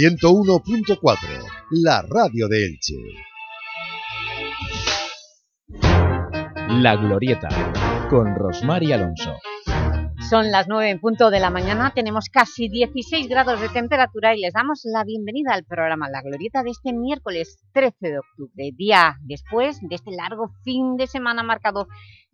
101.4, la radio de Elche. La Glorieta, con Rosmar y Alonso. Son las 9 en punto de la mañana, tenemos casi 16 grados de temperatura y les damos la bienvenida al programa La Glorieta de este miércoles 13 de octubre, día después de este largo fin de semana marcado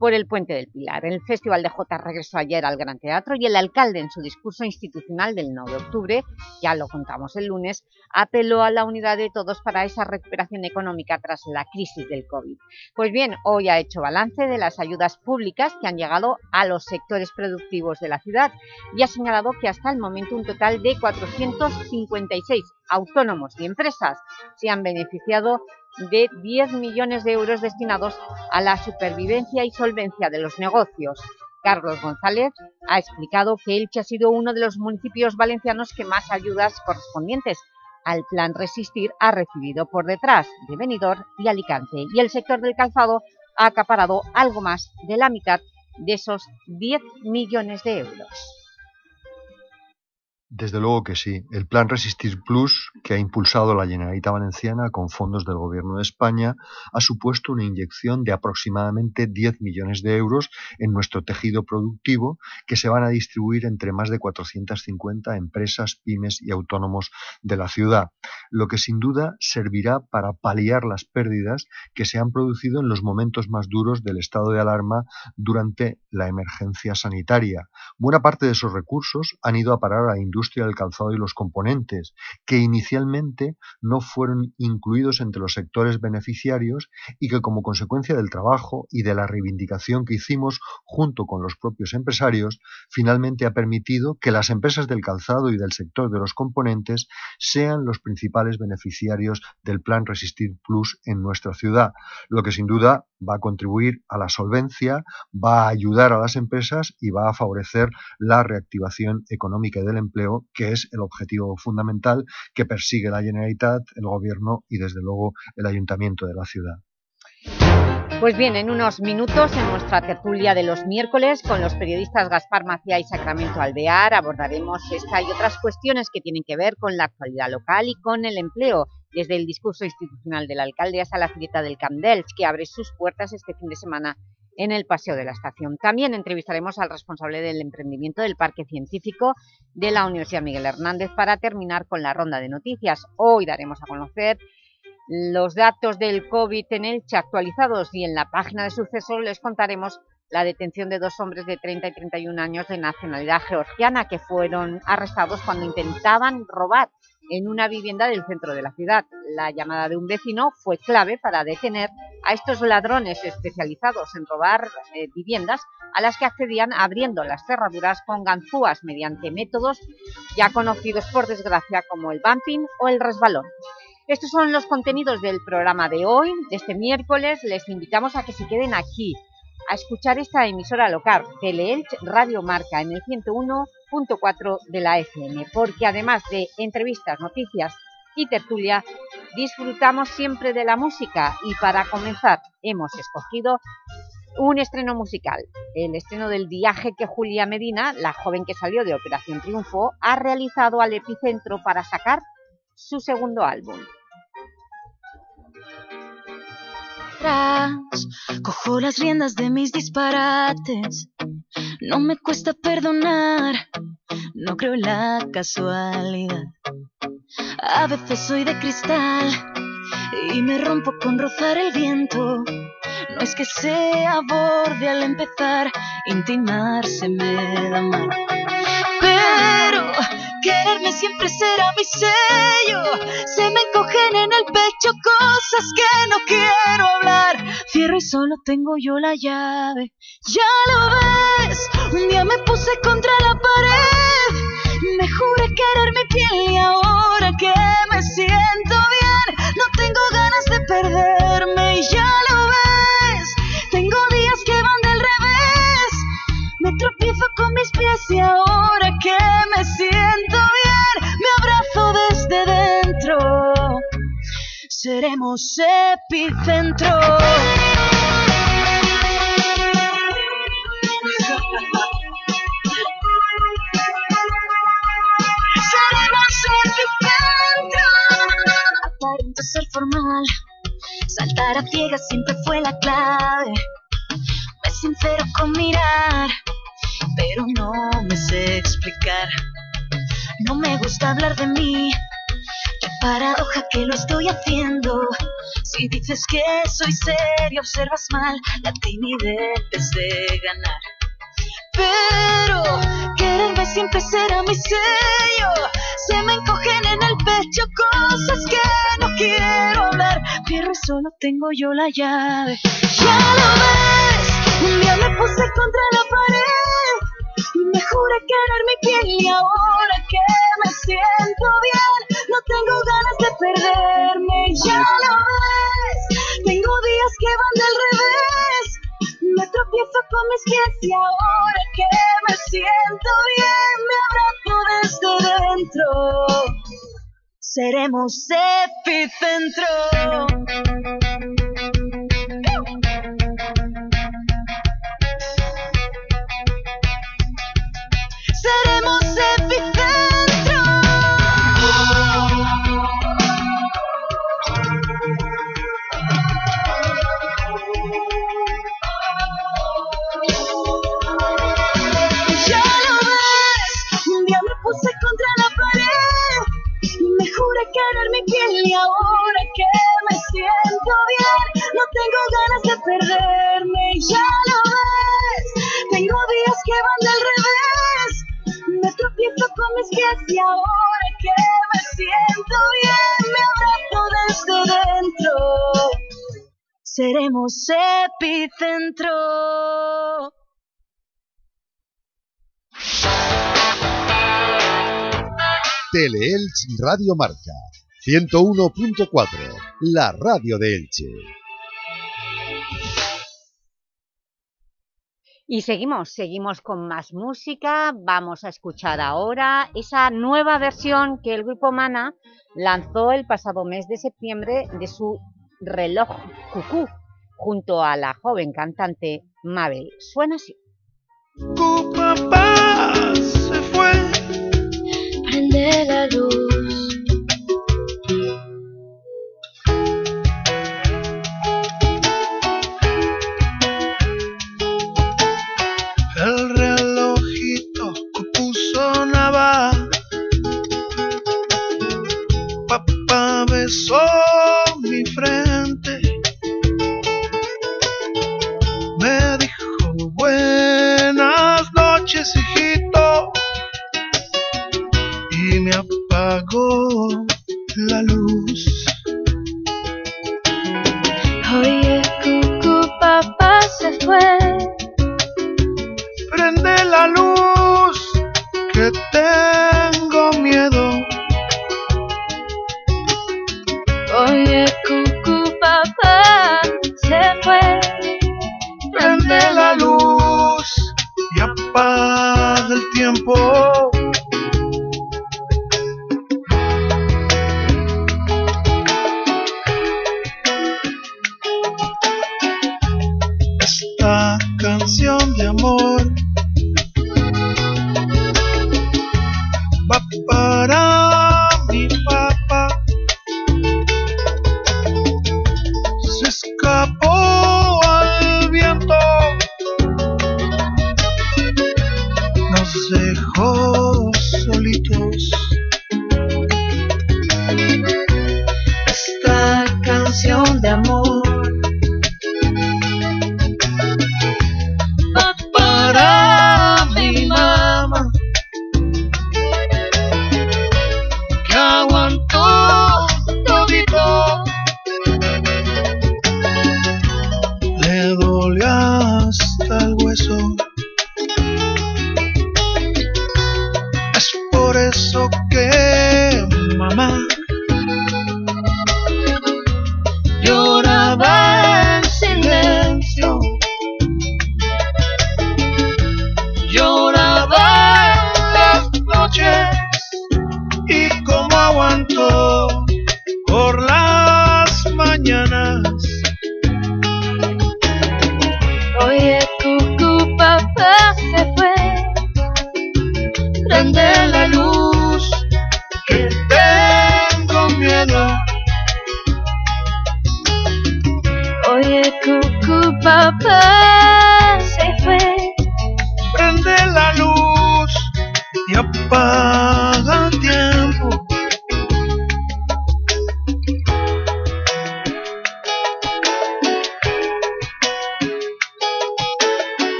por el Puente del Pilar. El Festival de Jota regresó ayer al Gran Teatro y el alcalde en su discurso institucional del 9 de octubre, ya lo contamos el lunes, apeló a la unidad de todos para esa recuperación económica tras la crisis del COVID. Pues bien, hoy ha hecho balance de las ayudas públicas que han llegado a los sectores productivos de la ciudad y ha señalado que hasta el momento un total de 456 autónomos y empresas se han beneficiado de 10 millones de euros destinados a la supervivencia y solvencia de los negocios. Carlos González ha explicado que Elche ha sido uno de los municipios valencianos que más ayudas correspondientes al plan Resistir ha recibido por detrás de Benidorm y Alicante y el sector del calzado ha acaparado algo más de la mitad de esos 10 millones de euros. Desde luego que sí. El Plan Resistir Plus, que ha impulsado la Generalitat Valenciana con fondos del Gobierno de España, ha supuesto una inyección de aproximadamente 10 millones de euros en nuestro tejido productivo que se van a distribuir entre más de 450 empresas, pymes y autónomos de la ciudad, lo que sin duda servirá para paliar las pérdidas que se han producido en los momentos más duros del estado de alarma durante la emergencia sanitaria. Buena parte de esos recursos han ido a parar a la industria industria del calzado y los componentes, que inicialmente no fueron incluidos entre los sectores beneficiarios y que como consecuencia del trabajo y de la reivindicación que hicimos junto con los propios empresarios, finalmente ha permitido que las empresas del calzado y del sector de los componentes sean los principales beneficiarios del Plan Resistir Plus en nuestra ciudad, lo que sin duda va a contribuir a la solvencia, va a ayudar a las empresas y va a favorecer la reactivación económica y del empleo, que es el objetivo fundamental que persigue la Generalitat, el Gobierno y desde luego el Ayuntamiento de la ciudad. Pues bien, en unos minutos en nuestra tertulia de los miércoles con los periodistas Gaspar Macía y Sacramento Alvear abordaremos esta y otras cuestiones que tienen que ver con la actualidad local y con el empleo desde el discurso institucional del alcalde hasta la fileta del Camp que abre sus puertas este fin de semana en el Paseo de la Estación. También entrevistaremos al responsable del emprendimiento del Parque Científico de la Universidad Miguel Hernández para terminar con la ronda de noticias. Hoy daremos a conocer los datos del COVID en Elche actualizados y en la página de sucesos les contaremos la detención de dos hombres de 30 y 31 años de nacionalidad georgiana que fueron arrestados cuando intentaban robar en una vivienda del centro de la ciudad. La llamada de un vecino fue clave para detener a estos ladrones especializados en robar eh, viviendas a las que accedían abriendo las cerraduras con ganzúas mediante métodos ya conocidos por desgracia como el bumping o el resbalón. Estos son los contenidos del programa de hoy, este miércoles. Les invitamos a que se queden aquí, a escuchar esta emisora local, Teleelch Radio Marca, en el 101.4 de la FM, porque además de entrevistas, noticias y tertulia, disfrutamos siempre de la música y para comenzar hemos escogido un estreno musical, el estreno del viaje que Julia Medina, la joven que salió de Operación Triunfo, ha realizado al Epicentro para sacar su segundo álbum. cojo las riendas de mis disparates. No me cuesta perdonar, no creo en la casualidad. A veces soy de cristal y me rompo con rozar el viento. No es que sea borde al empezar, intimarse me da mal. Quererme siempre será mi sello. Se me encogen en el pecho cosas que no quiero hablar. Cierro y solo tengo yo la llave. Ya lo ves, un día me puse contra la pared. Me juré querer mi piel y ahora que me siento bien, no tengo ganas de perderme y ya lo ves. Tengo días que van del revés. Me tropiezo con mis pies y ahora que me siento Seremos epicentro. Seremos epicentro. ser formal. Saltar a ciegas siempre fue la clave. Me sincero con mirar, pero no me sé explicar. No me gusta hablar de mí. Paradoja que lo estoy haciendo. Si dices que soy serio, observas mal la timidez de ganar. Pero quererme siempre será mi sello. Se me encogen en el pecho cosas que no quiero hablar. Pero solo tengo yo la llave. Ya lo ves, un día me puse contra la pared. Y me juré querer mi piel y ahora que me siento bien, no tengo ganas de perderme. Ya lo ves, tengo días que van del revés. Me tropiezo con mis pies y ahora que me siento bien, me abrazo desde dentro. Seremos epicentro. Seremos epicentro. Ya lo ves, un día me puse contra la pared y me juré querer mi piel y ahora que me siento bien, no tengo ganas de perderme. Ya lo ves, tengo días que van del tropiezo con mis pies y ahora que me siento bien, me abrazo desde dentro. Seremos epicentro. Teleelch Radio Marca 101.4, la radio de Elche. Y seguimos, seguimos con más música. Vamos a escuchar ahora esa nueva versión que el Grupo Mana lanzó el pasado mes de septiembre de su reloj cucú junto a la joven cantante Mabel. Suena así.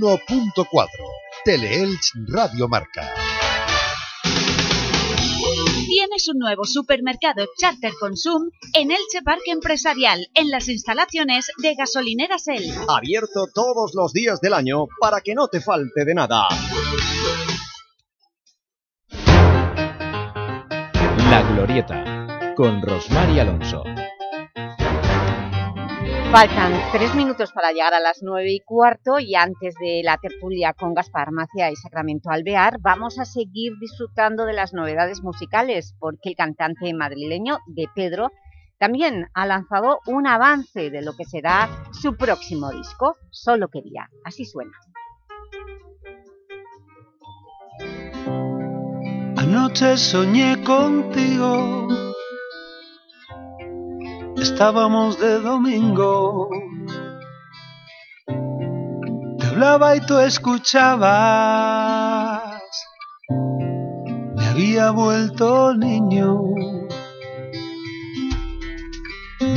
...101.4... Teleelch Radio Marca. Tienes un nuevo supermercado Charter Consum en Elche Parque Empresarial, en las instalaciones de Gasolineras El. Abierto todos los días del año para que no te falte de nada. La Glorieta, con Rosmar y Alonso. Faltan tres minutos para llegar a las nueve y cuarto y antes de la tertulia con Gaspar Macia y Sacramento Alvear vamos a seguir disfrutando de las novedades musicales porque el cantante madrileño de Pedro también ha lanzado un avance de lo que será su próximo disco, Solo Quería. Así suena. Anoche soñé contigo, estábamos de domingo. Te hablaba y tú escuchabas, me había vuelto niño.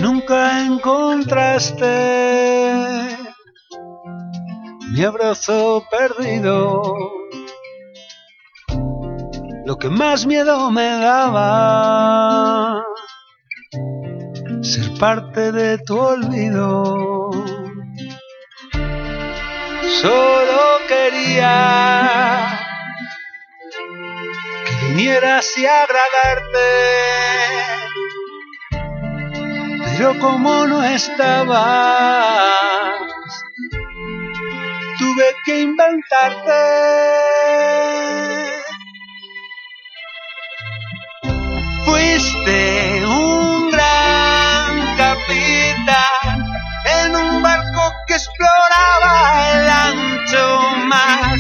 Nunca encontraste mi abrazo perdido. Lo que más miedo me daba, ser parte de tu olvido. Solo quería que vinieras y agradarte, pero como no estabas, tuve que inventarte. Fuiste un exploraba el ancho mar.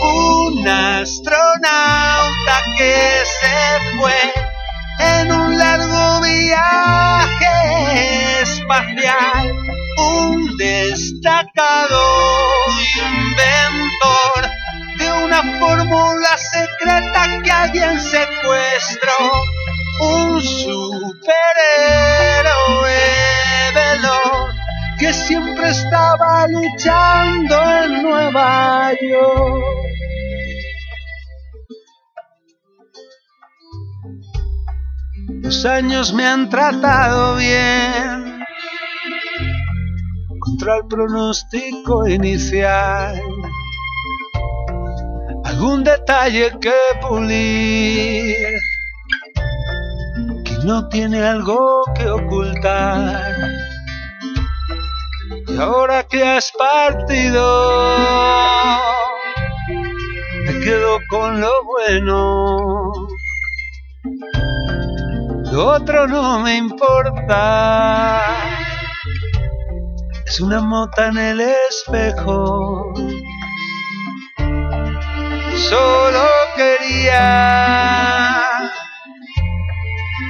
Un astronauta que se fue en un largo viaje espacial. Un destacado inventor de una fórmula secreta que alguien secuestró un superhéroe que siempre estaba luchando en Nueva York. Los años me han tratado bien contra el pronóstico inicial. Algún detalle que pulir no tiene algo que ocultar. Ahora que has partido, me quedo con lo bueno. Lo otro no me importa. Es una mota en el espejo. Solo quería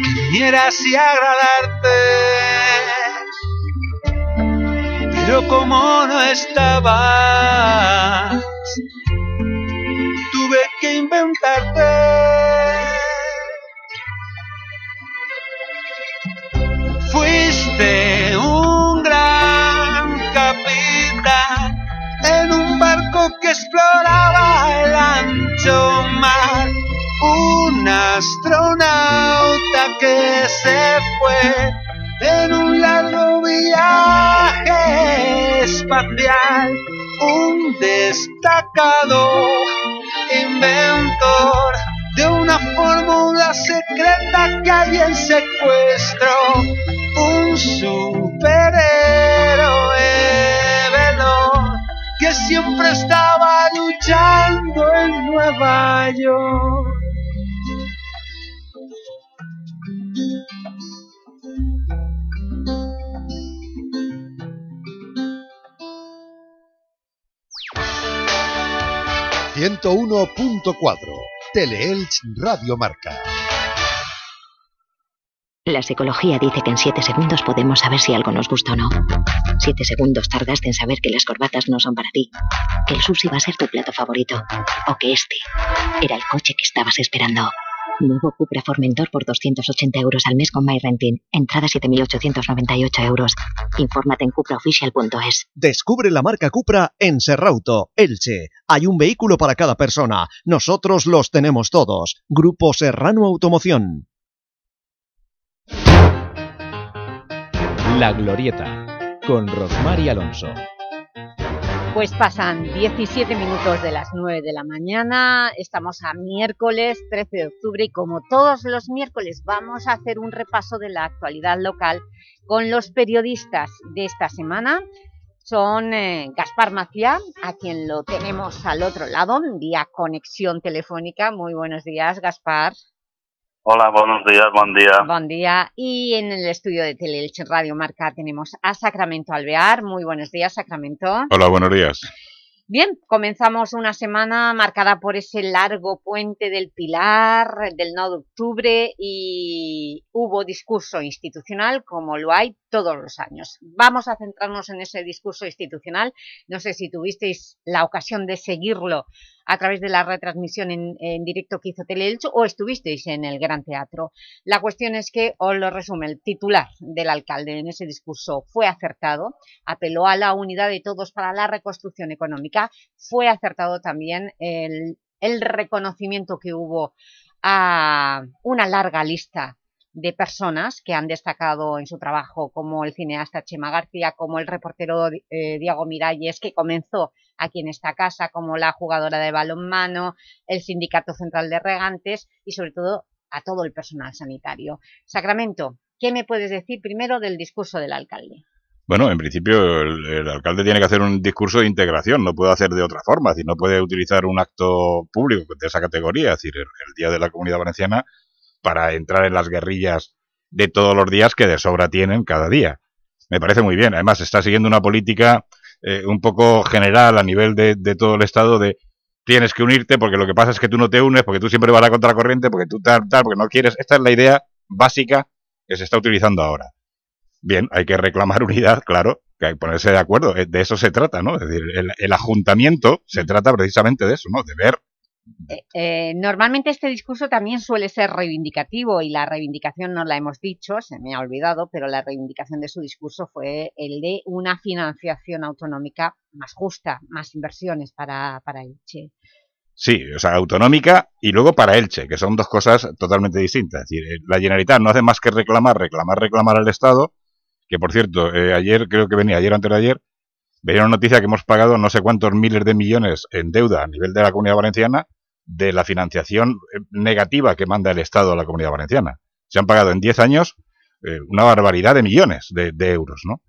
que vinieras y agradarte. Yo como no estabas, tuve que inventarte. Fuiste un gran capitán en un barco que exploraba el ancho mar. Un astronauta que se fue en un largo viaje un destacado inventor de una fórmula secreta que alguien secuestró, un superhéroe que siempre estaba luchando en Nueva York. ...101.4... Teleelch Radio Marca. La psicología dice que en 7 segundos podemos saber si algo nos gusta o no. 7 segundos tardaste en saber que las corbatas no son para ti, que el sushi va a ser tu plato favorito, o que este era el coche que estabas esperando. Nuevo Cupra Formentor por 280 euros al mes con MyRenting. Entrada 7.898 euros. Infórmate en cupraofficial.es. Descubre la marca Cupra en Serrauto, Elche. Hay un vehículo para cada persona. Nosotros los tenemos todos. Grupo Serrano Automoción. La Glorieta, con Rosmar y Alonso. Pues pasan 17 minutos de las 9 de la mañana, estamos a miércoles 13 de octubre y como todos los miércoles vamos a hacer un repaso de la actualidad local con los periodistas de esta semana. Son eh, Gaspar Maciá, a quien lo tenemos al otro lado, vía conexión telefónica. Muy buenos días, Gaspar. Hola, buenos días, buen día. Buen día. Y en el estudio de Teleelche Radio Marca tenemos a Sacramento Alvear. Muy buenos días, Sacramento. Hola, buenos días. Bien, comenzamos una semana marcada por ese largo puente del Pilar, del 9 de octubre, y hubo discurso institucional como lo hay todos los años. Vamos a centrarnos en ese discurso institucional. No sé si tuvisteis la ocasión de seguirlo a través de la retransmisión en, directo que hizo Teleelch o estuvisteis en el Gran Teatro. La cuestión es que, os lo resume, el titular del alcalde en ese discurso fue acertado, apeló a la unidad de todos para la reconstrucción económica, fue acertado también el, el reconocimiento que hubo a una larga lista de personas que han destacado en su trabajo, como el cineasta Chema García, como el reportero eh, Diego Miralles, que comenzó aquí en esta casa, como la jugadora de balonmano, el Sindicato Central de Regantes y sobre todo a todo el personal sanitario. Sacramento, ¿qué me puedes decir primero del discurso del alcalde? Bueno, en principio el, alcalde tiene que hacer un discurso de integración, no puede hacer de otra forma, es decir, no puede utilizar un acto público de esa categoría, es decir, el Día de la Comunidad Valenciana para entrar en las guerrillas de todos los días que de sobra tienen cada día. Me parece muy bien. Además, está siguiendo una política eh, un poco general a nivel de, todo el Estado de tienes que unirte porque lo que pasa es que tú no te unes, porque tú siempre vas a la contracorriente, porque tú tal, tal, porque no quieres. Esta es la idea básica que se está utilizando ahora. Bien, hay que reclamar unidad, claro, que hay que ponerse de acuerdo. Eh, de eso se trata, ¿no? Es decir, el, el ajuntamiento se trata precisamente de eso, ¿no? De ver eh, eh, normalmente este discurso también suele ser reivindicativo y la reivindicación no la hemos dicho, se me ha olvidado, pero la reivindicación de su discurso fue el de una financiación autonómica más justa, más inversiones para, para Elche. Sí, o sea, autonómica y luego para Elche, que son dos cosas totalmente distintas. Es decir, eh, la Generalitat no hace más que reclamar, reclamar, reclamar al Estado, que por cierto, ayer, creo que venía, ayer antes de ayer, venía una noticia que hemos pagado no sé cuántos miles de millones en deuda a nivel de la Comunidad Valenciana de la financiación eh, negativa que manda el Estado a la Comunidad Valenciana. Se han pagado en 10 años eh, una barbaridad de millones de, euros, ¿no?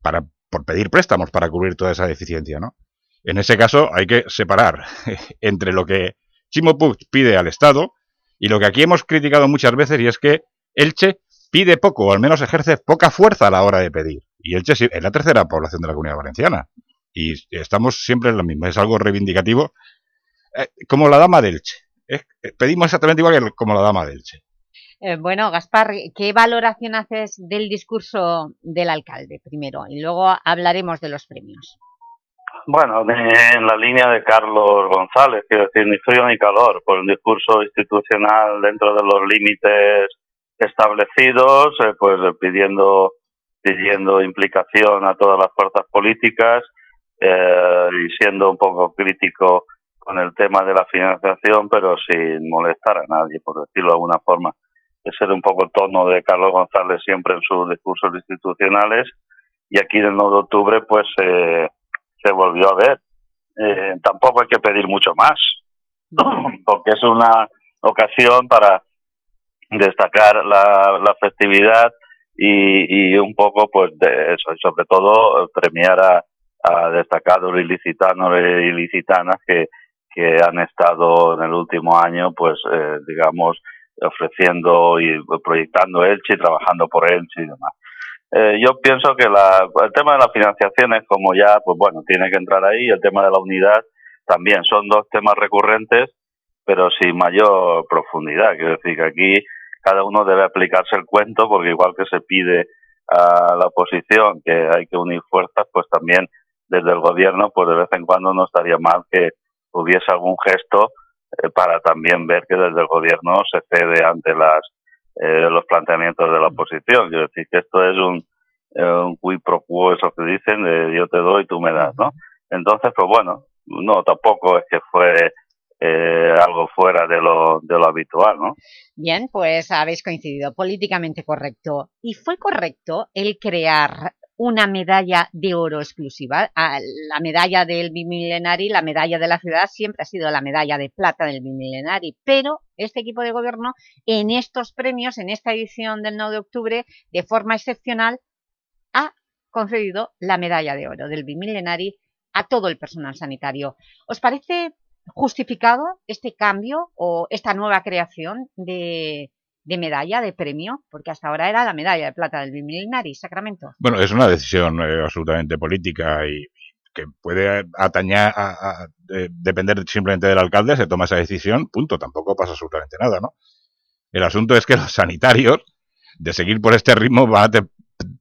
Para, por pedir préstamos para cubrir toda esa deficiencia, ¿no? En ese caso hay que separar entre lo que Chimo Puig pide al Estado y lo que aquí hemos criticado muchas veces y es que Elche pide poco o al menos ejerce poca fuerza a la hora de pedir. Y Elche es la tercera población de la Comunidad Valenciana. Y estamos siempre en lo mismo. Es algo reivindicativo eh, como la dama del Che. Eh, pedimos exactamente igual que como la dama del Che. Eh, bueno, Gaspar, ¿qué valoración haces del discurso del alcalde primero? Y luego hablaremos de los premios. Bueno, en la línea de Carlos González, quiero decir, ni frío ni calor, por un discurso institucional dentro de los límites establecidos, pues pidiendo, pidiendo implicación a todas las fuerzas políticas y siendo un poco crítico con el tema de la financiación, pero sin molestar a nadie, por decirlo de alguna forma. Ese era un poco el tono de Carlos González siempre en sus discursos institucionales y aquí en el 9 de octubre pues eh, se volvió a ver. Eh, tampoco hay que pedir mucho más, porque es una ocasión para destacar la, la festividad y, y, un poco, pues, de eso, y sobre todo premiar a, a destacados ilicitanos e ilicitanas que, que han estado en el último año, pues, eh, digamos, ofreciendo y proyectando Elche trabajando por Elche y demás. Eh, yo pienso que la, el tema de las financiaciones, como ya, pues bueno, tiene que entrar ahí, el tema de la unidad también son dos temas recurrentes, pero sin mayor profundidad. Quiero decir que aquí cada uno debe aplicarse el cuento, porque igual que se pide a la oposición que hay que unir fuerzas, pues también desde el gobierno, pues de vez en cuando no estaría mal que hubiese algún gesto eh, para también ver que desde el gobierno se cede ante las eh, los planteamientos de la oposición. Quiero decir que esto es un, eh, un qui eso que dicen, de yo te doy, tú me das, ¿no? Entonces, pues bueno, no, tampoco es que fue eh, algo fuera de lo, de lo habitual, ¿no? Bien, pues habéis coincidido, políticamente correcto. ¿Y fue correcto el crear una medalla de oro exclusiva. La medalla del Bimilenari, la medalla de la ciudad, siempre ha sido la medalla de plata del Bimilenari, pero este equipo de gobierno en estos premios, en esta edición del 9 de octubre, de forma excepcional, ha concedido la medalla de oro del Bimilenari a todo el personal sanitario. ¿Os parece justificado este cambio o esta nueva creación de, de medalla, de premio, porque hasta ahora era la medalla de plata del Bimilenari, Sacramento. Bueno, es una decisión eh, absolutamente política y que puede atañar a, depender simplemente del alcalde, se toma esa decisión, punto, tampoco pasa absolutamente nada, ¿no? El asunto es que los sanitarios, de seguir por este ritmo, van a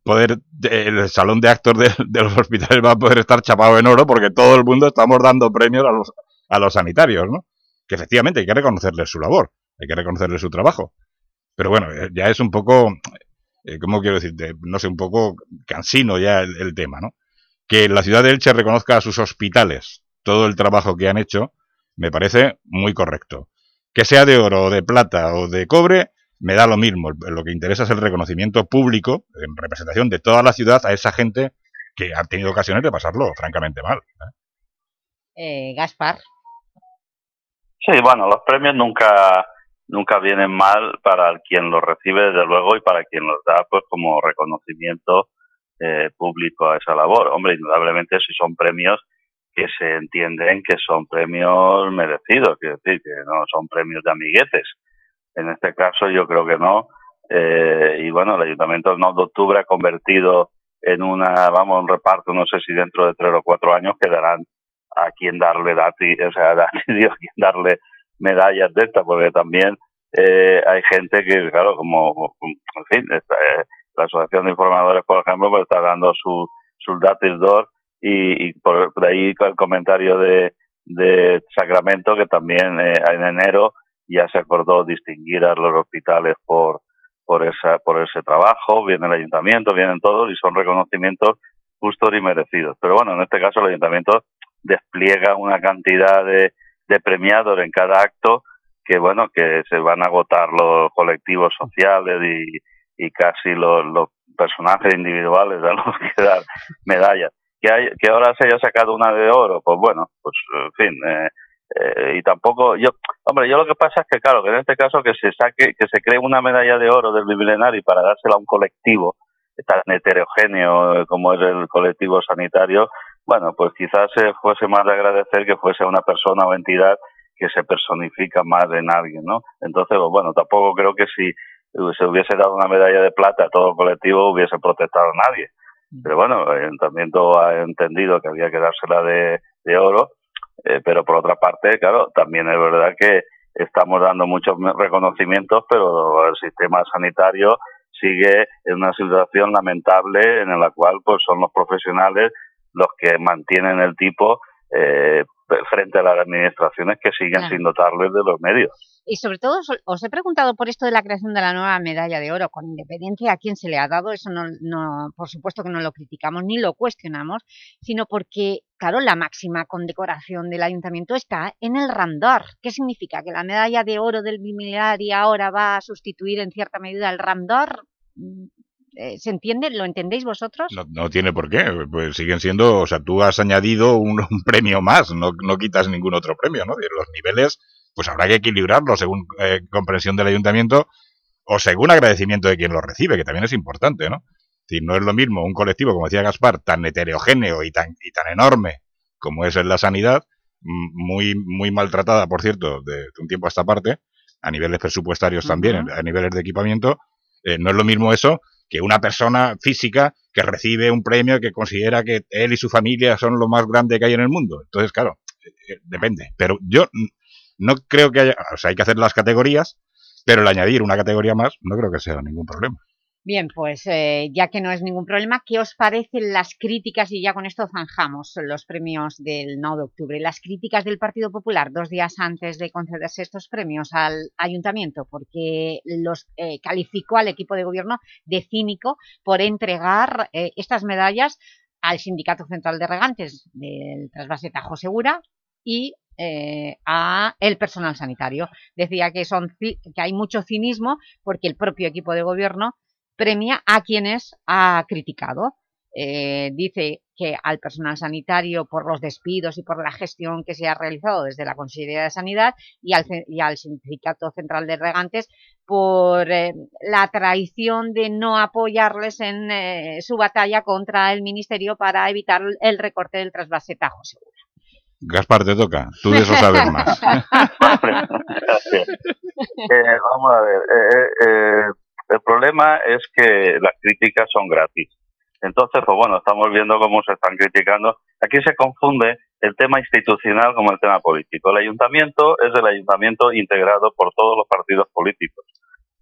poder, el salón de actos de, de, los hospitales va a poder estar chapado en oro porque todo el mundo estamos dando premios a los, a los sanitarios, ¿no? Que efectivamente hay que reconocerles su labor, hay que reconocerles su trabajo, pero bueno, eh, ya es un poco, eh, ¿cómo quiero decirte? No sé, un poco cansino ya el, tema, ¿no? Que la ciudad de Elche reconozca a sus hospitales todo el trabajo que han hecho, me parece muy correcto. Que sea de oro, o de plata o de cobre, me da lo mismo. Lo que interesa es el reconocimiento público, en representación de toda la ciudad, a esa gente que ha tenido ocasiones de pasarlo francamente mal. ¿eh? Gaspar. Sí, bueno, los premios nunca nunca vienen mal para quien los recibe, desde luego, y para quien los da, pues como reconocimiento eh, público a esa labor. Hombre, indudablemente si son premios que se entienden que son premios merecidos, quiero decir, que no son premios de amiguetes. En este caso yo creo que no. Eh, y bueno, el Ayuntamiento del 9 de octubre ha convertido en una, vamos, un reparto, no sé si dentro de tres o cuatro años quedarán a quien darle dati, o sea, a quien darle medallas de estas, porque también eh, hay gente que, claro, como, en fin, esta, eh, la Asociación de Informadores, por ejemplo, pues está dando su, sus datis d'or y, y por, ahí el comentario de, de Sacramento que también eh, en enero ya se acordó distinguir a los hospitales por por esa por ese trabajo. Viene el ayuntamiento vienen todos y son reconocimientos justos y merecidos. Pero bueno en este caso el ayuntamiento despliega una cantidad de, de premiados en cada acto que bueno que se van a agotar los colectivos sociales y, y casi los, los personajes individuales a los que dar medallas. Que hay que ahora se haya sacado una de oro pues bueno pues en fin eh, eh, y tampoco yo hombre yo lo que pasa es que claro que en este caso que se saque que se cree una medalla de oro del biblianario para dársela a un colectivo tan heterogéneo como es el colectivo sanitario bueno, pues quizás fuese más de agradecer que fuese una persona o entidad que se personifica más en alguien, ¿no? Entonces, pues, bueno, tampoco creo que si se hubiese dado una medalla de plata a todo el colectivo hubiese protestado a nadie. Mm. Pero bueno, el ayuntamiento ha entendido que había que dársela de, de oro, eh, pero por otra parte, claro, también es verdad que estamos dando muchos reconocimientos, pero el sistema sanitario sigue en una situación lamentable en la cual pues son los profesionales los que mantienen el tipo eh, frente a las administraciones que siguen claro. sin dotarles de los medios. Y sobre todo, os he preguntado por esto de la creación de la nueva medalla de oro, con independencia a quién se le ha dado, eso no, no, por supuesto que no lo criticamos ni lo cuestionamos, sino porque, claro, la máxima condecoración del Ayuntamiento está en el Randor. ¿Qué significa? ¿Que la medalla de oro del Bimilari ahora va a sustituir en cierta medida el Randor? Eh, ¿Se entiende? ¿Lo entendéis vosotros? No, no, tiene por qué, pues siguen siendo, o sea, tú has añadido un, un premio más, no, no, quitas ningún otro premio, ¿no? Los niveles, pues habrá que equilibrarlos según eh, comprensión del ayuntamiento o según agradecimiento de quien lo recibe, que también es importante, ¿no? Si no es lo mismo un colectivo, como decía Gaspar, tan heterogéneo y tan, y tan enorme como es en la sanidad, muy, muy maltratada, por cierto, de, un tiempo a esta parte, a niveles presupuestarios también, a niveles de equipamiento, eh, no es lo mismo eso que una persona física que recibe un premio que considera que él y su familia son lo más grande que hay en el mundo. Entonces, claro, eh, depende. Pero yo no creo que haya, o sea, hay que hacer las categorías, pero el añadir una categoría más no creo que sea ningún problema. Bien, pues eh, ya que no es ningún problema, ¿qué os parecen las críticas? Y ya con esto zanjamos los premios del 9 de octubre. Las críticas del Partido Popular dos días antes de concederse estos premios al Ayuntamiento, porque los eh, calificó al equipo de gobierno de cínico por entregar eh, estas medallas al Sindicato Central de Regantes del Trasvase Tajo Segura y a el personal sanitario. Decía que, son, que hay mucho cinismo porque el propio equipo de gobierno premia a quienes ha criticado. Eh, dice que al personal sanitario por los despidos y por la gestión que se ha realizado desde la Consejería de Sanidad y al, y al Sindicato Central de Regantes por eh, la traición de no apoyarles en eh, su batalla contra el Ministerio para evitar el recorte del trasvase Tajo Segura. Gaspar, te toca. Tú de eso sabes más. vamos a ver. El problema es que las críticas son gratis. Entonces, pues bueno, estamos viendo cómo se están criticando. Aquí se confunde el tema institucional como el tema político. El ayuntamiento es el ayuntamiento integrado por todos los partidos políticos.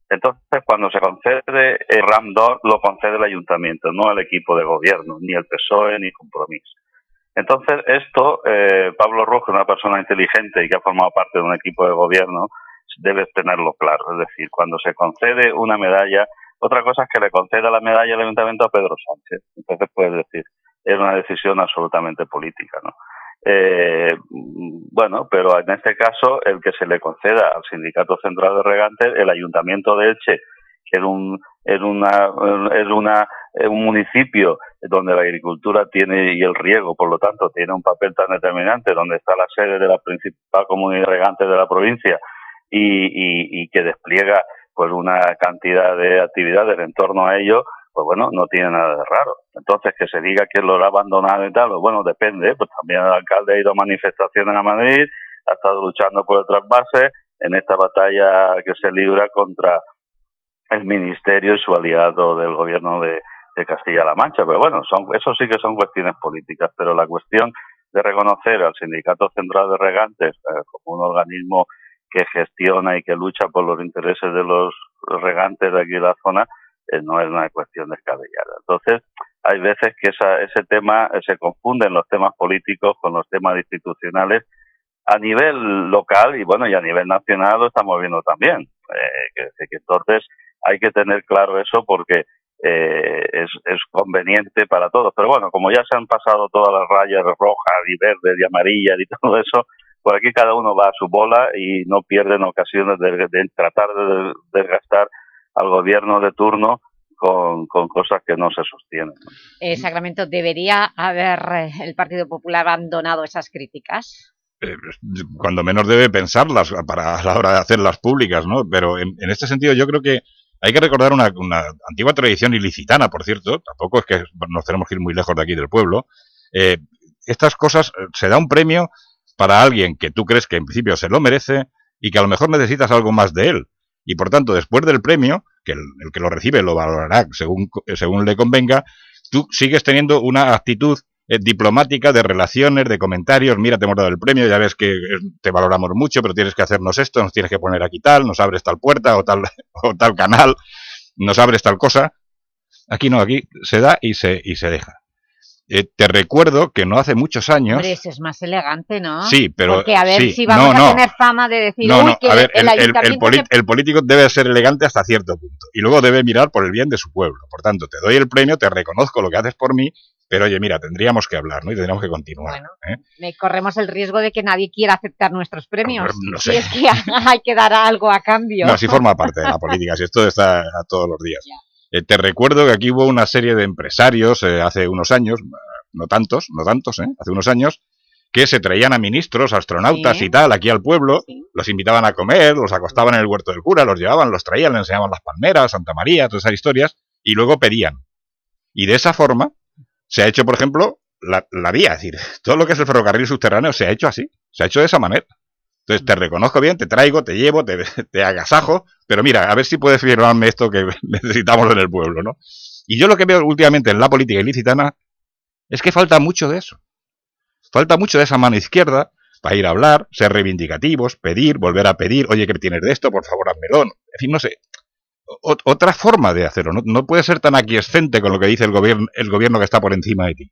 Entonces, cuando se concede el RAM 2, lo concede el ayuntamiento, no el equipo de gobierno, ni el PSOE, ni Compromiso. Entonces, esto, eh, Pablo Rojo, una persona inteligente y que ha formado parte de un equipo de gobierno, debes tenerlo claro. Es decir, cuando se concede una medalla, otra cosa es que le conceda la medalla al ayuntamiento a Pedro Sánchez. Entonces puedes decir, es una decisión absolutamente política, ¿no? Eh, bueno, pero en este caso, el que se le conceda al Sindicato Central de Regantes, el Ayuntamiento de Elche, que es un, es una, es una, un municipio donde la agricultura tiene y el riego, por lo tanto, tiene un papel tan determinante, donde está la sede de la principal comunidad regante de la provincia, y, y, que despliega pues una cantidad de actividades en torno a ello, pues bueno, no tiene nada de raro. Entonces, que se diga que lo ha abandonado y tal, pues bueno, depende, pues también el alcalde ha ido a manifestaciones a Madrid, ha estado luchando por el trasvase en esta batalla que se libra contra el ministerio y su aliado del gobierno de, de Castilla-La Mancha. Pero bueno, son, eso sí que son cuestiones políticas, pero la cuestión de reconocer al Sindicato Central de Regantes eh, como un organismo que gestiona y que lucha por los intereses de los regantes de aquí de la zona, eh, no es una cuestión descabellada. Entonces, hay veces que esa, ese tema eh, se confunden los temas políticos con los temas institucionales a nivel local y bueno, y a nivel nacional lo estamos viendo también. Eh, que, entonces hay que tener claro eso porque es, es conveniente para todos. Pero bueno, como ya se han pasado todas las rayas rojas y verdes y amarillas y todo eso, por aquí cada uno va a su bola y no pierden ocasiones de, tratar de desgastar al gobierno de turno con, cosas que no se sostienen. Eh, Sacramento, ¿debería haber eh, el Partido Popular abandonado esas críticas? Eh, cuando menos debe pensarlas para a la hora de hacerlas públicas, ¿no? Pero en, este sentido yo creo que hay que recordar una, una, antigua tradición ilicitana, por cierto, tampoco es que nos tenemos que ir muy lejos de aquí del pueblo. estas cosas, se da un premio para alguien que tú crees que en principio se lo merece y que a lo mejor necesitas algo más de él. Y por tanto, después del premio, que el, que lo recibe lo valorará según, según le convenga, tú sigues teniendo una actitud eh, diplomática de relaciones, de comentarios, mira, te hemos dado el premio, ya ves que eh, te valoramos mucho, pero tienes que hacernos esto, nos tienes que poner aquí tal, nos abres tal puerta o tal, o tal canal, nos abres tal cosa. Aquí no, aquí se da y se, y se deja. Eh, te recuerdo que no hace muchos años... Hombre, ese es más elegante, ¿no? Sí, pero... Porque a ver si vamos a tener fama de decir... No, no, a ver, el, el, político debe ser elegante hasta cierto punto. Y luego debe mirar por el bien de su pueblo. Por tanto, te doy el premio, te reconozco lo que haces por mí, pero oye, mira, tendríamos que hablar, ¿no? Y tendríamos que continuar. Bueno, ¿eh? corremos el riesgo de que nadie quiera aceptar nuestros premios. No, sé. Si es que hay que dar algo a cambio. No, así forma parte de la política, si esto está a todos los días. Eh, te recuerdo que aquí hubo una serie de empresarios eh, hace unos años, no tantos, no tantos, ¿eh? hace unos años, que se traían a ministros, astronautas Sí. y tal aquí al pueblo, los invitaban a comer, los acostaban en el huerto del cura, los llevaban, los traían, les enseñaban las palmeras, Santa María, todas esas historias, y luego pedían. Y de esa forma se ha hecho, por ejemplo, la, la vía, es decir, todo lo que es el ferrocarril subterráneo se ha hecho así, se ha hecho de esa manera. Entonces te reconozco bien, te traigo, te llevo, te, agasajo, pero mira, a ver si puedes firmarme esto que necesitamos en el pueblo, ¿no? Y yo lo que veo últimamente en la política ilicitana es que falta mucho de eso. Falta mucho de esa mano izquierda para ir a hablar, ser reivindicativos, pedir, volver a pedir, oye, ¿qué tienes de esto? Por favor, házmelo. En fin, no sé. Otra forma de hacerlo. No, no puede ser tan aquiescente con lo que dice el gobierno, el gobierno que está por encima de ti.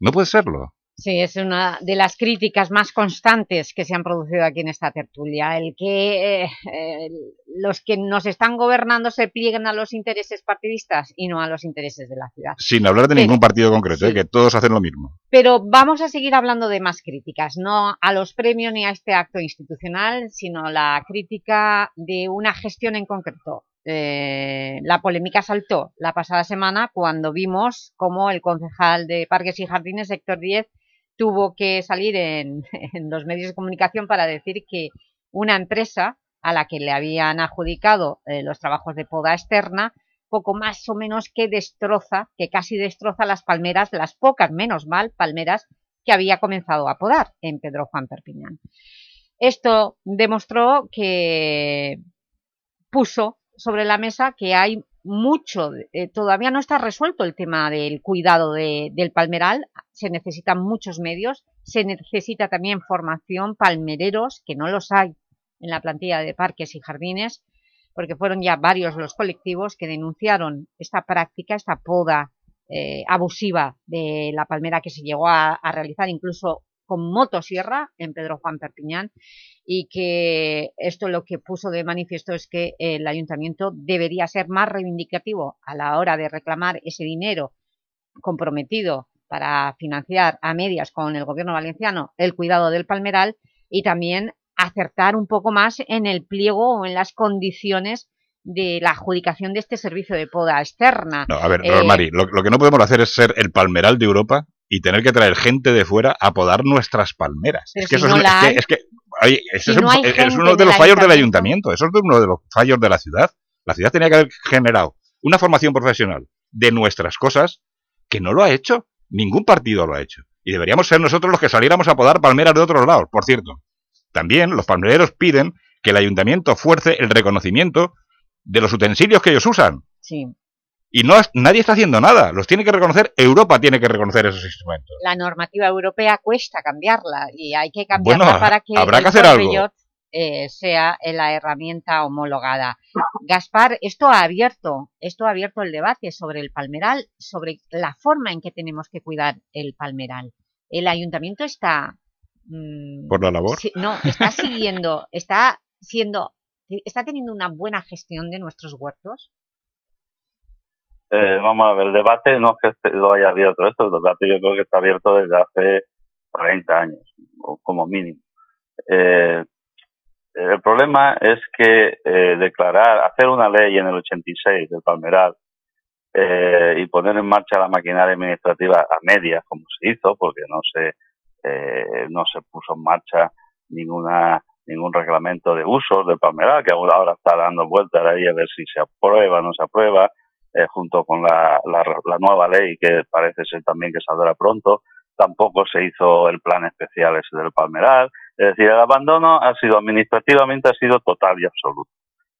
No puede serlo. Sí, es una de las críticas más constantes que se han producido aquí en esta tertulia, el que eh, eh, los que nos están gobernando se plieguen a los intereses partidistas y no a los intereses de la ciudad. Sin hablar de Pero- ningún partido concreto, ¿eh? que todos hacen lo mismo. Pero vamos a seguir hablando de más críticas, no a los premios ni a este acto institucional, sino la crítica de una gestión en concreto. Eh, la polémica saltó la pasada semana cuando vimos cómo el concejal de Parques y Jardines, Héctor Díez, tuvo que salir en, los medios de comunicación para decir que una empresa a la que le habían adjudicado eh, los trabajos de poda externa poco más o menos que destroza, que casi destroza las palmeras, las pocas, menos mal, palmeras que había comenzado a podar en Pedro Juan Perpiñán. Esto demostró que puso sobre la mesa que hay mucho, eh, todavía no está resuelto el tema del cuidado de- del palmeral, se necesitan muchos medios, se necesita también formación, palmereros, que no los hay en la plantilla de parques y jardines, porque fueron ya varios los colectivos que denunciaron esta práctica, esta poda eh, abusiva de la palmera que se llegó a, a realizar incluso con motosierra en Pedro Juan Perpiñán y que esto lo que puso de manifiesto es que el ayuntamiento debería ser más reivindicativo a la hora de reclamar ese dinero comprometido para financiar a medias con el gobierno valenciano el cuidado del palmeral y también acertar un poco más en el pliego o en las condiciones de la adjudicación de este servicio de poda externa. No, a ver, Eh, Rosmary, lo, lo que no podemos hacer es ser el palmeral de Europa y tener que traer gente de fuera a podar nuestras palmeras. Pero es que si eso no es, la es que- es que, oye, ese Si es, no uno de los fallos del ayuntamiento. ayuntamiento, eso es uno de los fallos de la ciudad. La ciudad tenía que haber generado una formación profesional de nuestras cosas que no lo ha hecho. Ningún partido lo ha hecho. Y deberíamos ser nosotros los que saliéramos a podar palmeras de otros lados, por cierto. También los palmereros piden que el ayuntamiento fuerce el reconocimiento de los utensilios que ellos usan. Sí. Y no nadie está haciendo nada. Los tiene que reconocer, Europa tiene que reconocer esos instrumentos. la normativa europea cuesta cambiarla y hay que cambiarla Bueno, para que habrá el que hacer algo. Eh, sea la herramienta homologada. Gaspar, esto ha abierto, esto ha abierto el debate sobre el palmeral, sobre la forma en que tenemos que cuidar el palmeral. El ayuntamiento está mm, Por la labor. No, está siguiendo, está siendo, está teniendo una buena gestión de nuestros huertos. Eh, vamos a ver, el debate no es que lo haya abierto esto, el debate yo creo que está abierto desde hace 30 años, o como mínimo. Eh, el problema es que eh, declarar, hacer una ley en el 86 del Palmeral eh, y poner en marcha la maquinaria administrativa a medias, como se hizo, porque no se, eh, no se puso en marcha ninguna ningún reglamento de usos del Palmeral, que ahora está dando vueltas ahí a ver si se aprueba o no se aprueba, eh, junto con la, la, la nueva ley que parece ser también que saldrá pronto. Tampoco se hizo el plan especial ese del Palmeral. Es decir, el abandono ha sido administrativamente ha sido total y absoluto.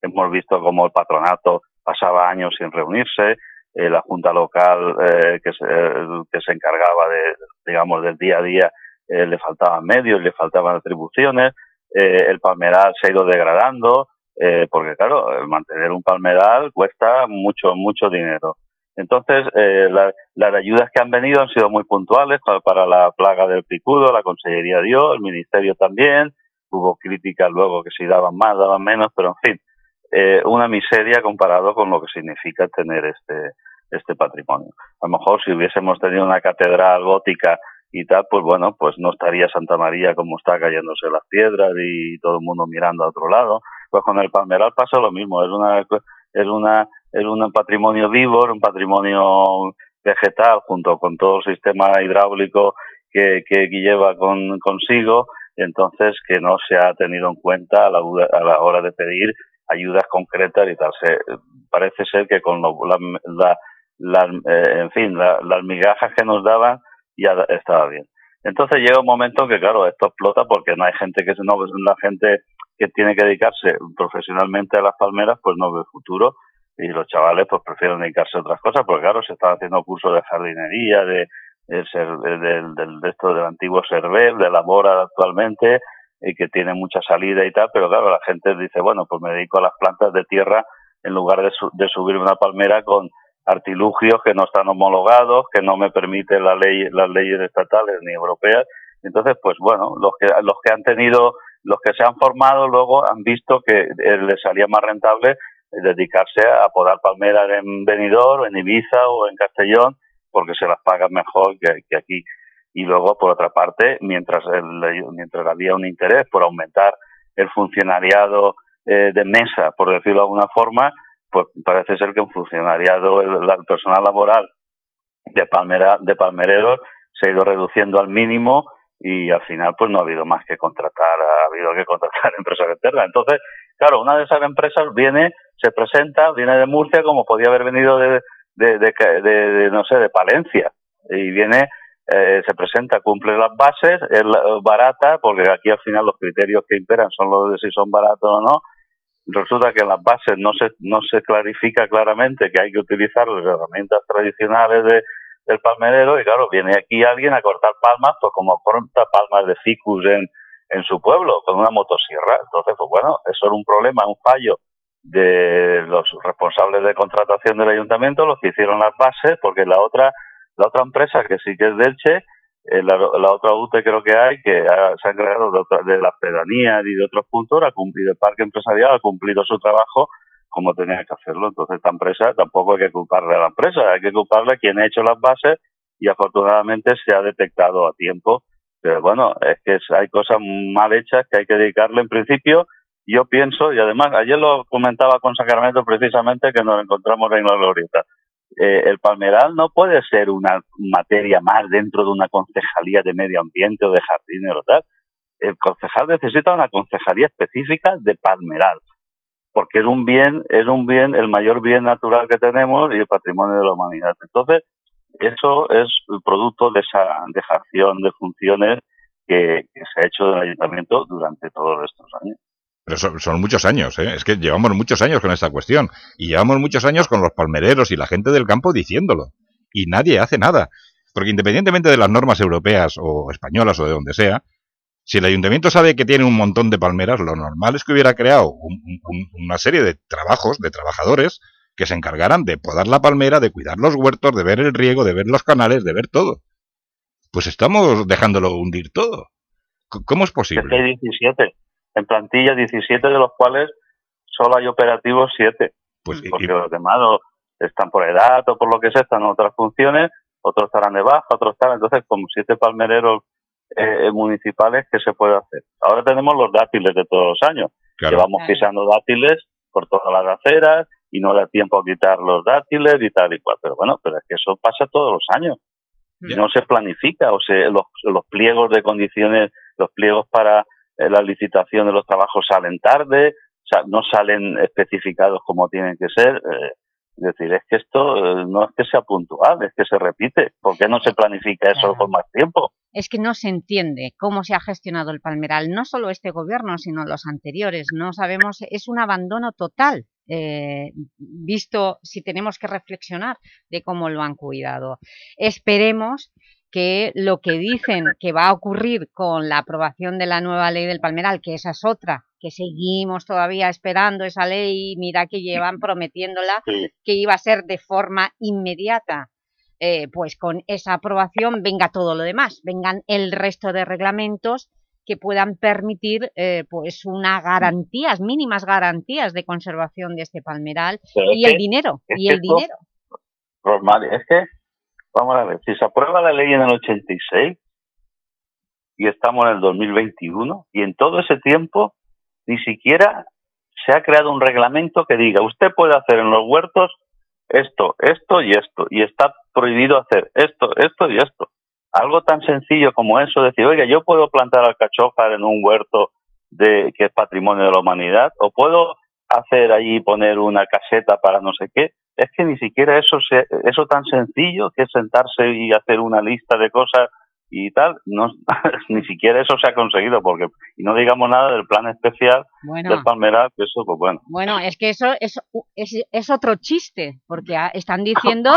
Hemos visto cómo el patronato pasaba años sin reunirse, eh, la junta local eh, que, se, que se encargaba de, digamos, del día a día eh, le faltaban medios, le faltaban atribuciones, eh, el palmeral se ha ido degradando, eh, porque claro, el mantener un palmeral cuesta mucho, mucho dinero. Entonces, eh, la, las ayudas que han venido han sido muy puntuales para, para la plaga del picudo, la Consellería dio, el Ministerio también, hubo críticas luego que si daban más, daban menos, pero en fin, eh, una miseria comparado con lo que significa tener este, este patrimonio. A lo mejor si hubiésemos tenido una catedral gótica y tal, pues bueno, pues no estaría Santa María como está cayéndose las piedras y todo el mundo mirando a otro lado. Pues con el Palmeral pasa lo mismo, es una, es una es un patrimonio vivo, un patrimonio vegetal junto con todo el sistema hidráulico que, que lleva con, consigo, entonces que no se ha tenido en cuenta a la, a la hora de pedir ayudas concretas y tal. Se, parece ser que con la, la, eh, en fin, las migajas que nos daban ya estaba bien. Entonces llega un momento que, claro, esto explota porque no hay gente que no la gente que tiene que dedicarse profesionalmente a las palmeras, pues no ve futuro y los chavales pues prefieren dedicarse a otras cosas porque, claro, se están haciendo cursos de jardinería, de, del, del, de esto del antiguo Cervel, de la Mora actualmente, y que tiene mucha salida y tal, pero claro, la gente dice, bueno, pues me dedico a las plantas de tierra en lugar de, de subir una palmera con artilugios que no están homologados, que no me permiten la ley, las leyes estatales ni europeas. Entonces, pues bueno, los que, los que han tenido, los que se han formado luego han visto que eh, les salía más rentable dedicarse a podar palmeras en Benidorm, en Ibiza o en Castellón, porque se las pagan mejor que, aquí. Y luego, por otra parte, mientras, mientras había un interés por aumentar el funcionariado eh, de mesa, por decirlo de alguna forma, pues parece ser que un funcionariado, el, personal laboral de, palmera, de palmereros se ha ido reduciendo al mínimo y al final pues no ha habido más que contratar, ha habido que contratar empresas externas. Entonces, claro, una de esas empresas viene, se presenta, viene de Murcia como podía haber venido de, de, de, no sé, de Palencia y viene, eh, se presenta, cumple las bases, es barata, porque aquí al final los criterios que imperan son los de si son baratos o no, resulta que en las bases no se, no se clarifica claramente que hay que utilizar las herramientas tradicionales de, del palmerero y claro, viene aquí alguien a cortar palmas, pues como corta palmas de ficus en, en su pueblo con una motosierra. Entonces, pues bueno, eso era un problema, un fallo de los responsables de contratación del ayuntamiento, los que hicieron las bases, porque la otra, la otra empresa que sí que es Delche, eh, la, otra UTE creo que hay, que se ha encargado de, de las pedanías y de otros puntos, ha cumplido, el parque empresarial ha cumplido su trabajo como tenía que hacerlo. Entonces, esta empresa tampoco hay que culparle a la empresa, hay que culparle a quien ha hecho las bases y afortunadamente se ha detectado a tiempo. Pero bueno, es que hay cosas mal hechas que hay que dedicarle en principio. Yo pienso, y además, ayer lo comentaba con Sacramento precisamente que nos encontramos en la glorieta. Eh, el palmeral no puede ser una materia más dentro de una concejalía de medio ambiente o de jardines o tal. El concejal necesita una concejalía específica de palmeral, porque es un bien, es un bien, el mayor bien natural que tenemos y el patrimonio de la humanidad. Entonces, eso es producto de esa dejación de funciones que, que se ha hecho del ayuntamiento durante todos estos años. Pero son, muchos años, ¿eh? es que llevamos muchos años con esta cuestión. Y llevamos muchos años con los palmereros y la gente del campo diciéndolo. Y nadie hace nada. Porque independientemente de las normas europeas o españolas o de donde sea, si el ayuntamiento sabe que tiene un montón de palmeras, lo normal es que hubiera creado una serie de trabajos, de trabajadores, que se encargaran de podar la palmera, de cuidar los huertos, de ver el riego, de ver los canales, de ver todo. Pues estamos dejándolo hundir todo. ¿Cómo es posible? hay 17 en plantilla 17 de los cuales solo hay operativos 7. Pues, porque los demás están por edad o por lo que sea, están en otras funciones, otros estarán de baja, otros estarán. Entonces, como siete palmereros eh, municipales, ¿qué se puede hacer? Ahora tenemos los dátiles de todos los años. Llevamos pisando dátiles por todas las aceras y no da tiempo a quitar los dátiles y tal y cual. Pero bueno, pero es que eso pasa todos los años. Y no se planifica, o sea, los, los pliegos de condiciones, los pliegos para eh, la licitación de los trabajos salen tarde, o sea, no salen especificados como tienen que ser. Eh, es decir, es que esto eh, no es que sea puntual, es que se repite. ¿Por qué no se planifica eso con más tiempo? Es que no se entiende cómo se ha gestionado el palmeral, no solo este gobierno, sino los anteriores. No sabemos, es un abandono total, visto si tenemos que reflexionar de cómo lo han cuidado. Esperemos que lo que dicen que va a ocurrir con la aprobación de la nueva ley del Palmeral, que esa es otra, que seguimos todavía esperando esa ley, mira que llevan prometiéndola, que iba a ser de forma inmediata, eh, pues con esa aprobación venga todo lo demás, vengan el resto de reglamentos que puedan permitir eh, pues unas garantías, mínimas garantías de conservación de este palmeral y el dinero, y el dinero. es que Vamos a ver, si se aprueba la ley en el 86 y estamos en el 2021 y en todo ese tiempo ni siquiera se ha creado un reglamento que diga, usted puede hacer en los huertos esto, esto y esto, y está prohibido hacer esto, esto y esto. Algo tan sencillo como eso, decir, oiga, yo puedo plantar alcachofas en un huerto de que es patrimonio de la humanidad, o puedo hacer allí poner una caseta para no sé qué. Es que ni siquiera eso, eso tan sencillo que es sentarse y hacer una lista de cosas y tal, no, ni siquiera eso se ha conseguido, porque, y no digamos nada del plan especial del Palmeral, que eso, pues bueno. Bueno, es que eso es, es, es otro chiste, porque están diciendo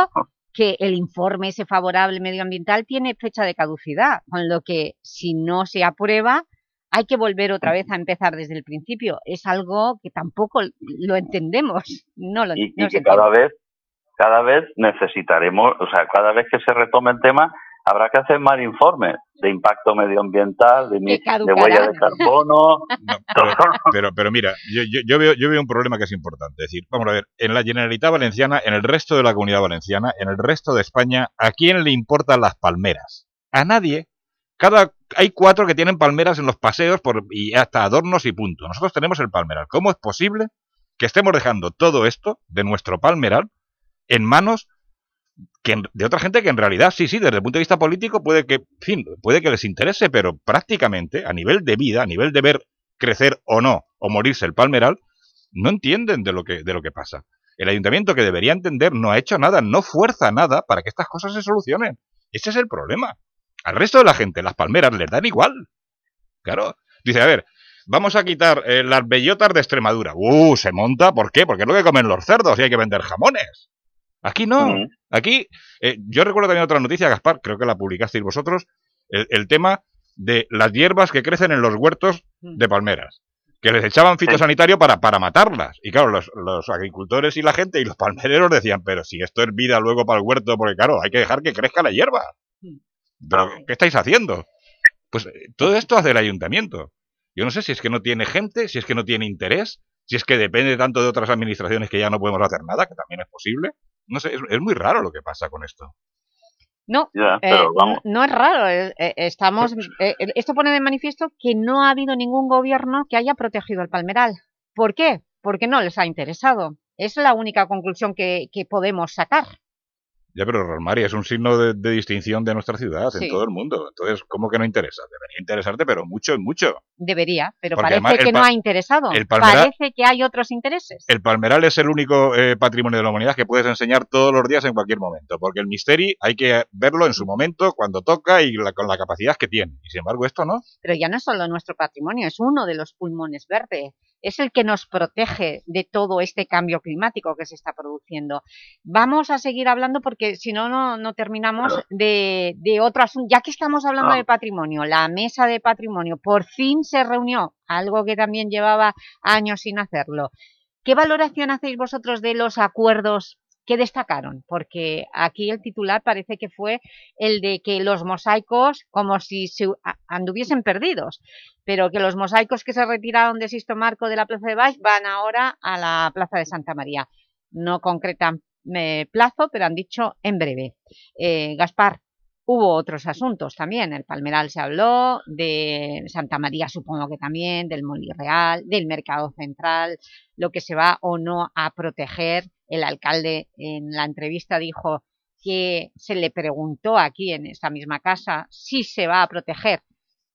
que el informe ese favorable medioambiental tiene fecha de caducidad, con lo que si no se aprueba hay que volver otra vez a empezar desde el principio. Es algo que tampoco lo entendemos. No lo, y, que cada vez, cada vez necesitaremos, o sea, cada vez que se retome el tema, habrá que hacer más informes de impacto medioambiental, de, huella de carbono. pero, pero, mira, yo, yo, veo, yo veo un problema que es importante. Es decir, vamos a ver, en la Generalitat Valenciana, en el resto de la comunidad valenciana, en el resto de España, ¿a quién le importan las palmeras? A nadie. Cada, hay cuatro que tienen palmeras en los paseos por, y hasta adornos y punto. Nosotros tenemos el palmeral. ¿Cómo es posible que estemos dejando todo esto de nuestro palmeral en manos de otra gente que en realidad, sí, sí, desde el punto de vista político puede que, fin, puede que les interese, pero prácticamente a nivel de vida, a nivel de ver crecer o no, o morirse el palmeral, no entienden de lo que, de lo que pasa. El ayuntamiento que debería entender no ha hecho nada, no fuerza nada para que estas cosas se solucionen. Ese es el problema. Al resto de la gente, las palmeras les dan igual. Claro. Dice, a ver, vamos a quitar eh, las bellotas de Extremadura. Uh, se monta, ¿por qué? Porque es lo que comen los cerdos y hay que vender jamones. Aquí no. Aquí, eh, yo recuerdo también otra noticia, Gaspar, creo que la publicasteis vosotros, el, tema de las hierbas que crecen en los huertos mm. de palmeras, que les echaban fitosanitario para, para matarlas. Y claro, los, los, agricultores y la gente y los palmereros decían, pero si esto es vida luego para el huerto, porque claro, hay que dejar que crezca la hierba. Mm. Pero, ¿qué estáis haciendo? Pues eh, todo esto hace el ayuntamiento. Yo no sé si es que no tiene gente, si es que no tiene interés, si es que depende tanto de otras administraciones que ya no podemos hacer nada, que también es posible. No sé, es, muy raro lo que pasa con esto. No, eh, no es raro. Eh, eh, estamos, esto pone de manifiesto que no ha habido ningún gobierno que haya protegido el palmeral. ¿Por qué? Porque no les ha interesado. Es la única conclusión que podemos sacar. Ya, pero Rosmari es un signo de, distinción de nuestra ciudad en todo el mundo. Entonces, ¿cómo que no interesa? Debería interesarte, pero mucho, mucho. Debería, pero parece que no ha interesado. parece que hay otros intereses. El palmeral es el único eh, patrimonio de la humanidad que puedes enseñar todos los días en cualquier momento, porque el misteri hay que verlo en su momento, cuando toca y con la capacidad que tiene. Y sin embargo, esto no. Pero ya no es solo nuestro patrimonio, es uno de los pulmones verdes es el que nos protege de todo este cambio climático que se está produciendo. Vamos a seguir hablando porque si no, no terminamos de, otro asunto. Ya que estamos hablando ah. de patrimonio, la mesa de patrimonio por fin se reunió, algo que también llevaba años sin hacerlo. ¿Qué valoración hacéis vosotros de los acuerdos ¿Qué destacaron? Porque aquí el titular parece que fue el de que los mosaicos como si se anduviesen perdidos, pero que los mosaicos que se retiraron de Sisto Marco de la Plaza de Baix van ahora a la Plaza de Santa María. No concretan eh, plazo, pero han dicho en breve. Eh, Gaspar, Hubo otros asuntos también, el Palmeral se habló, de Santa María supongo que también, del Real, del Mercado Central, lo que se va o no a proteger. El alcalde en la entrevista dijo que se le preguntó aquí en esta misma casa si se va a proteger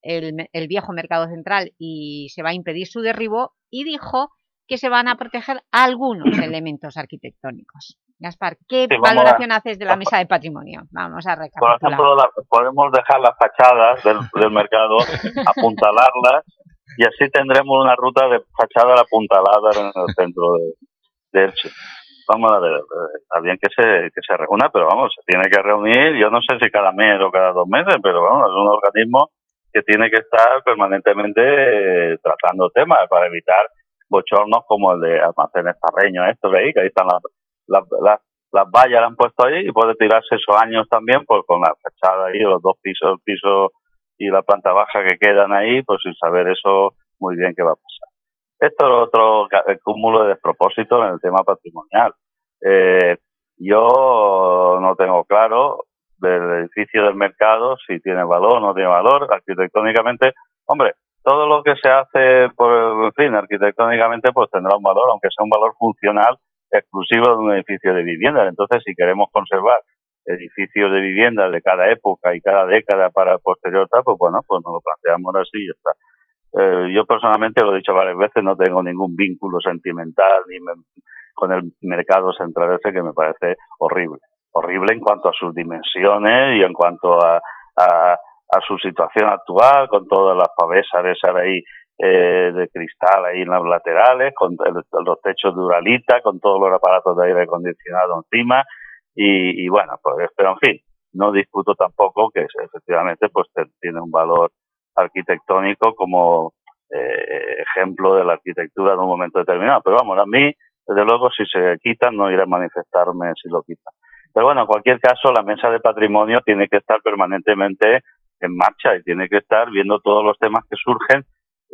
el, el viejo Mercado Central y se va a impedir su derribo y dijo que se van a proteger algunos elementos arquitectónicos. Gaspar, ¿qué valoración haces de la mesa de patrimonio? Vamos a recapitular. Por ejemplo, podemos dejar las fachadas del, mercado, apuntalarlas y así tendremos una ruta de fachada apuntalada en el centro de, Elche. Vamos a ver, eh, está bien que se, que se reúna, pero vamos, se tiene que reunir, yo no sé si cada mes o cada dos meses, pero vamos, es un organismo que tiene que estar permanentemente eh, tratando temas para evitar bochornos como el de almacenes parreños, esto veis que ahí están las, las, las, vallas las han puesto ahí y puede tirarse esos años también pues con la fachada ahí, los dos pisos, el piso y la planta baja que quedan ahí, pues sin saber eso muy bien qué va a. Esto es otro cúmulo de despropósitos en el tema patrimonial. Eh, yo no tengo claro del edificio del mercado si tiene valor o no tiene valor arquitectónicamente. Hombre, todo lo que se hace, por, en fin, arquitectónicamente, pues tendrá un valor, aunque sea un valor funcional exclusivo de un edificio de vivienda. Entonces, si queremos conservar edificios de vivienda de cada época y cada década para posterior, pues bueno, pues nos lo planteamos así y ya está. Eh, yo personalmente, lo he dicho varias veces, no tengo ningún vínculo sentimental ni con el mercado central ese que me parece horrible. Horrible en cuanto a sus dimensiones y en cuanto a, a, su situación actual, con todas las pavesas de estar ahí eh, de cristal ahí en las laterales, con los techos de Uralita, con todos los aparatos de aire acondicionado encima. Y, y bueno, pues, pero en fin, no discuto tampoco que efectivamente pues tiene un valor arquitectónico como eh, ejemplo de la arquitectura en un momento determinado. Pero vamos, a mí, desde luego, si se quitan, no iré a manifestarme si lo quitan. Pero bueno, en cualquier caso, la mesa de patrimonio tiene que estar permanentemente en marcha y tiene que estar viendo todos los temas que surgen,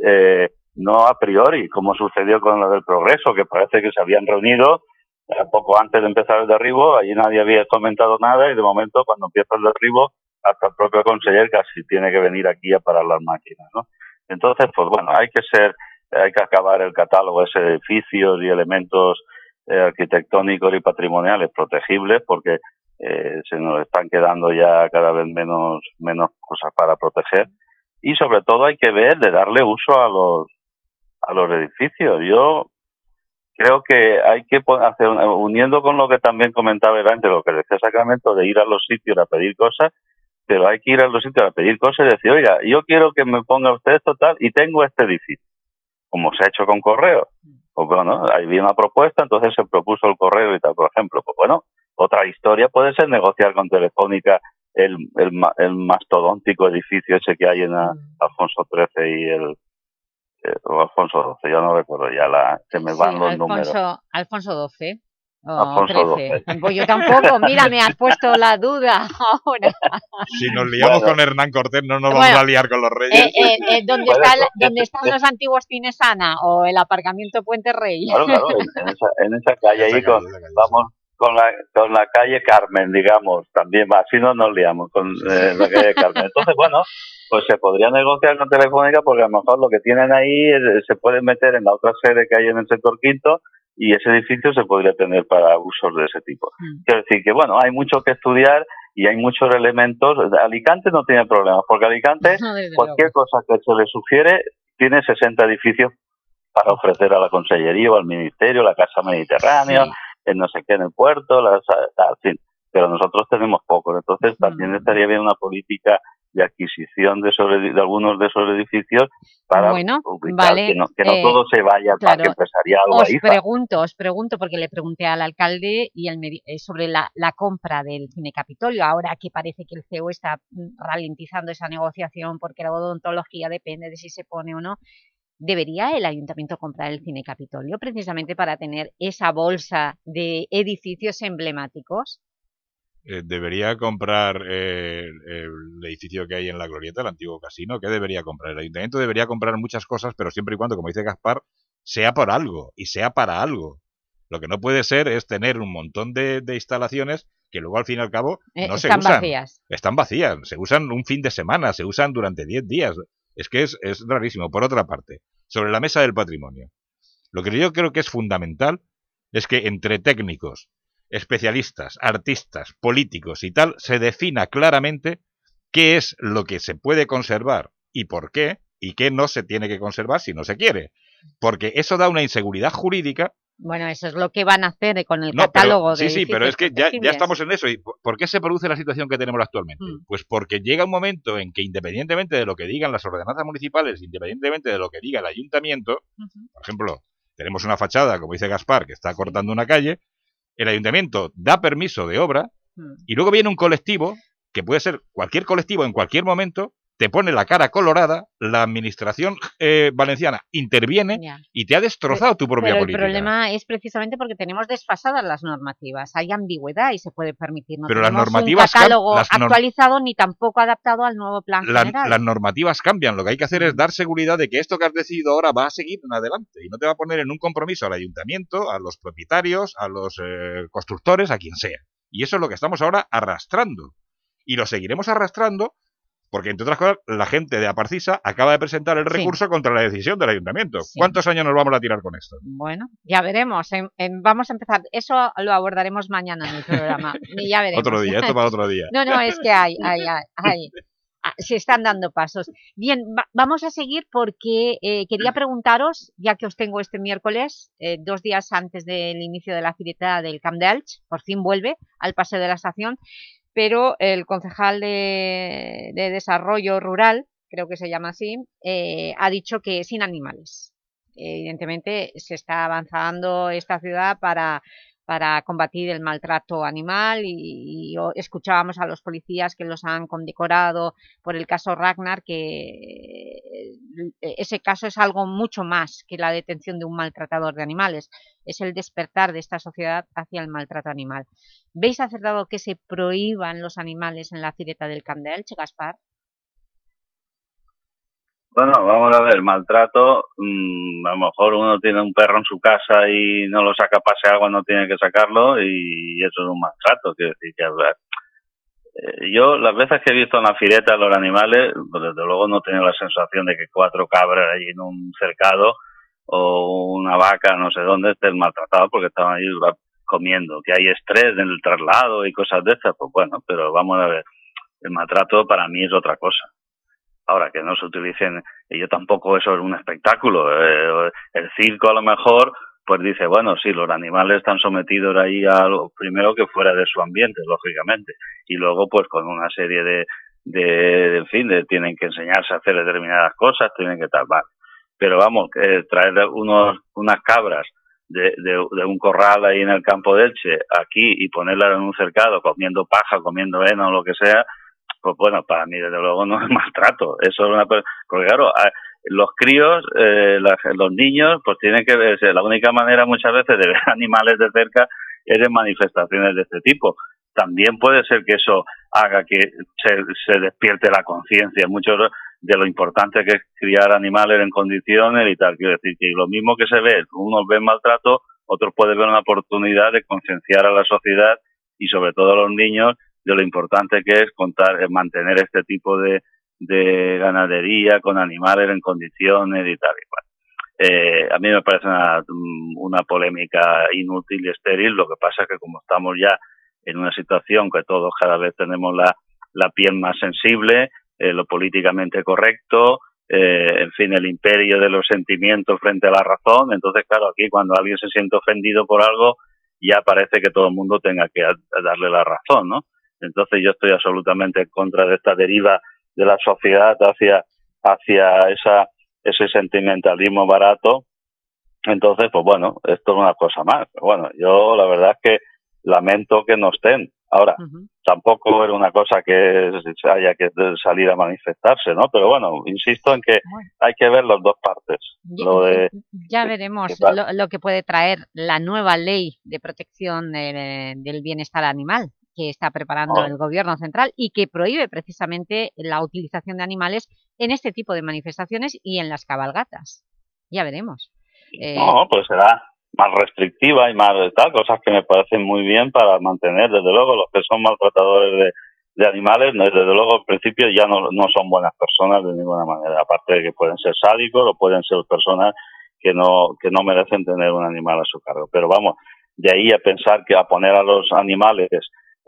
eh, no a priori, como sucedió con lo del progreso, que parece que se habían reunido eh, poco antes de empezar el derribo, allí nadie había comentado nada y de momento cuando empieza el derribo hasta el propio conseller casi tiene que venir aquí a parar las máquinas, ¿no? Entonces, pues bueno, hay que ser, hay que acabar el catálogo de edificios y elementos eh, arquitectónicos y patrimoniales protegibles porque eh, se nos están quedando ya cada vez menos, menos cosas para proteger y sobre todo hay que ver de darle uso a los, a los edificios. Yo creo que hay que hacer, uniendo con lo que también comentaba antes, lo que decía Sacramento, de ir a los sitios a pedir cosas, pero hay que ir a los sitios a pedir cosas y decir, oiga, yo quiero que me ponga usted esto tal y tengo este edificio, como se ha hecho con correo. Pues bueno, ahí viene una propuesta, entonces se propuso el correo y tal, por ejemplo. Pues bueno, otra historia puede ser negociar con Telefónica el, el, el mastodóntico edificio ese que hay en Alfonso XIII y el, Alfonso XII, yo no recuerdo ya la, se me van los números. Alfonso XII. Oh, pues yo tampoco, mira, me has puesto la duda ahora. Si nos liamos con Hernán Cortés, no nos vamos a liar con los reyes. Eh, eh, eh ¿dónde, está, ¿Dónde están los antiguos Cinesana o el aparcamiento Puente Rey? Claro, claro, en esa, en esa calle ahí con, vamos con la, con la calle Carmen, digamos, también va, así no nos liamos con eh, la calle Carmen. Entonces, bueno, pues se podría negociar con Telefónica porque a lo mejor lo que tienen ahí se puede meter en la otra sede que hay en el sector quinto y ese edificio se podría tener para usos de ese tipo. Mm. Quiero decir que, bueno, hay mucho que estudiar y hay muchos elementos. Alicante no tiene problemas, porque Alicante, cualquier cosa que se le sugiere, tiene 60 edificios para ofrecer a la Consellería o al Ministerio, la Casa Mediterránea, en no sé qué, en el puerto, en fin. Pero nosotros tenemos poco, entonces también estaría bien una política de adquisición de, sobre, de algunos de esos edificios para bueno, que no, que no eh, todo se vaya al parque empresarial. Os pregunto, os pregunto, porque le pregunté al alcalde y el, eh, sobre la, la, compra del Cine Capitolio, ahora que parece que el CEO está mm, ralentizando esa negociación porque la odontología depende de si se pone o no, ¿debería el Ayuntamiento comprar el Cine Capitolio precisamente para tener esa bolsa de edificios emblemáticos? Eh, debería comprar eh, el edificio que hay en la Glorieta, el antiguo casino. ¿Qué debería comprar? El ayuntamiento debería comprar muchas cosas, pero siempre y cuando, como dice Gaspar, sea por algo y sea para algo. Lo que no puede ser es tener un montón de, instalaciones que luego al fin y al cabo eh, no se usan. Están vacías. Están vacías. Se usan un fin de semana, se usan durante 10 días. Es que es, es rarísimo. Por otra parte, sobre la mesa del patrimonio. Lo que yo creo que es fundamental es que entre técnicos, especialistas, artistas, políticos y tal, se defina claramente qué es lo que se puede conservar y por qué, y qué no se tiene que conservar si no se quiere. Porque eso da una inseguridad jurídica. Bueno, eso es lo que van a hacer con el catálogo de Sí, sí, pero es que ya, ya, estamos en eso. ¿Y por qué se produce la situación que tenemos actualmente? Mm. Pues porque llega un momento en que independientemente de lo que digan las ordenanzas municipales, independientemente de lo que diga el ayuntamiento, por ejemplo, tenemos una fachada, como dice Gaspar, que está cortando una calle, el ayuntamiento da permiso de obra hmm. y luego viene un colectivo, que puede ser cualquier colectivo en cualquier momento, te pone la cara colorada, la administración eh, valenciana interviene y te ha destrozado tu propia pero política. el problema es precisamente porque tenemos desfasadas las normativas, hay ambigüedad y se puede permitir. No pero las normativas un catálogo actualizado ni tampoco adaptado al nuevo plan general. Las normativas cambian, lo que hay que hacer es dar seguridad de que esto que has decidido ahora va a seguir en adelante y no te va a poner en un compromiso al ayuntamiento, a los propietarios, a los eh, constructores, a quien sea. Y eso es lo que estamos ahora arrastrando. Y lo seguiremos arrastrando Porque, entre otras cosas, la gente de Aparcisa acaba de presentar el Sí. recurso contra la decisión del ayuntamiento. Sí. ¿Cuántos años nos vamos a tirar con esto? Bueno, ya veremos. em- em, vamos a empezar. Eso lo abordaremos mañana en el programa. y ya veremos. Otro día, esto para otro día. No, no, es que hay, hay, hay, hay. Ah, se están dando pasos. Bien, va- vamos a seguir porque eh, quería preguntaros, ya que os tengo este miércoles, eh, dos días antes del inicio de la fileta del Camp de Elche, por fin vuelve al Paseo de la Estación, pero el concejal de, de Desarrollo Rural, creo que se llama así, eh, ha dicho que sin animales. Evidentemente se está avanzando esta ciudad para, para combatir el maltrato animal y, y escuchábamos a los policías que los han condecorado por el caso Ragnar, que eh, ese caso es algo mucho más que la detención de un maltratador de animales, es el despertar de esta sociedad hacia el maltrato animal. ¿Veis acertado que se prohíban los animales en la fileta del Camp de Elche, Gaspar? Bueno, vamos a ver, maltrato, mm, a lo mejor uno tiene un perro en su casa y no lo saca a pasear cuando tiene que sacarlo y eso es un maltrato, quiero decir que. Eh, yo las veces que he visto en la fileta los animales, pues desde luego no he la sensación de que cuatro cabras allí en un cercado o una vaca no sé dónde estén maltratados porque estaban ahí comiendo, que hay estrés en el traslado y cosas de estas, pues bueno, pero vamos a ver, el maltrato para mí es otra cosa. Ahora, que no se utilicen, y yo tampoco eso es un espectáculo. eh, el circo a lo mejor, pues dice, bueno, sí, los animales están sometidos ahí a lo primero que fuera de su ambiente, lógicamente, y luego pues con una serie de, de, en fin, de, tienen que enseñarse a hacer determinadas cosas, tienen que tal. Pero vamos, eh, traer unos, unas cabras de, de, de un corral ahí en el campo de Elche aquí y ponerlas en un cercado comiendo paja, comiendo heno lo que sea, pues bueno, para mí desde luego no es maltrato. Eso es una porque claro, los críos, eh, los niños, pues tienen que ver, la única manera muchas veces de ver animales de cerca es en manifestaciones de este tipo. También puede ser que eso haga que se, se despierte la conciencia mucho de lo importante que es criar animales en condiciones y tal. Quiero decir que lo mismo que se ve, unos ven maltrato, otros pueden ver una oportunidad de concienciar a la sociedad y sobre todo a los niños de lo importante que es contar, eh, mantener este tipo de, de ganadería con animales en condiciones y tal y cual. Eh, a mí me parece una, una polémica inútil y estéril. Lo que pasa es que como estamos ya en una situación que todos cada vez tenemos la, la piel más sensible, eh, lo políticamente correcto, eh, en fin, el imperio de los sentimientos frente a la razón. Entonces, claro, aquí cuando alguien se siente ofendido por algo, ya parece que todo el mundo tenga que darle la razón, ¿no? Entonces yo estoy absolutamente en contra de esta deriva de la sociedad hacia, hacia esa, ese sentimentalismo barato. Entonces, pues bueno, esto es una cosa más. Pero bueno, yo la verdad es que lamento que no estén. Ahora, tampoco era una cosa que haya que salir a manifestarse, ¿no? Pero bueno, insisto en que hay que ver las dos partes. Lo de, Ya veremos lo, lo que puede traer la nueva ley de protección de- del bienestar animal que está preparando Oh. el Gobierno central y que prohíbe precisamente la utilización de animales en este tipo de manifestaciones y en las cabalgatas. Ya veremos. Eh, No, pues será más restrictiva y más de tal, cosas que me parecen muy bien para mantener, desde luego, los que son maltratadores de, de animales, desde luego, al principio ya no, no son buenas personas de ninguna manera, aparte de que pueden ser sádicos o pueden ser personas que no, que no merecen tener un animal a su cargo. Pero vamos, de ahí a pensar que a poner a los animales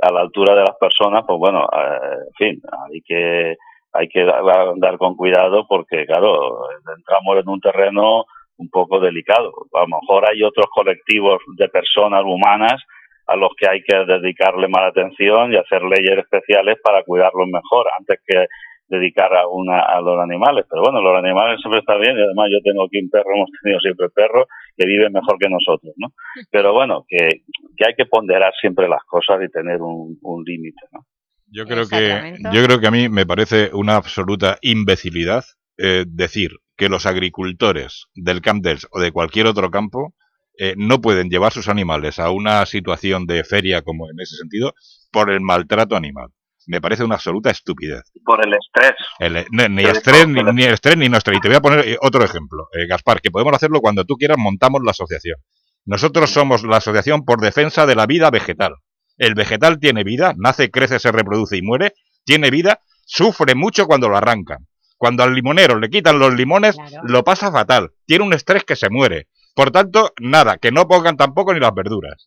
a la altura de las personas, pues bueno, eh, en fin, hay que, hay que andar con cuidado porque, claro, entramos en un terreno un poco delicado. A lo mejor hay otros colectivos de personas humanas a los que hay que dedicarle más atención y hacer leyes especiales para cuidarlos mejor antes que dedicar a una a los animales. Pero bueno, los animales siempre está bien y además yo tengo aquí un perro, hemos tenido siempre perros que viven mejor que nosotros, ¿no? Pero bueno, que, que hay que ponderar siempre las cosas y tener un, un límite, ¿no? Yo creo que yo creo que a mí me parece una absoluta imbecilidad eh, decir que los agricultores del Camp Dells o de cualquier otro campo eh, no pueden llevar sus animales a una situación de feria como en ese sentido por el maltrato animal. Me parece una absoluta estupidez. Por el estrés. El- ni, estrés, ni, ni estrés, ni no estrés. Y te voy a poner eh, otro ejemplo, eh, Gaspar, que podemos hacerlo cuando tú quieras, montamos la asociación. Nosotros somos la asociación por defensa de la vida vegetal. El vegetal tiene vida, nace, crece, se reproduce y muere, tiene vida sufre mucho cuando lo arrancan. Cuando al limonero le quitan los limones, lo pasa fatal. Tiene un estrés que se muere. Por tanto, nada, que no pongan tampoco ni las verduras.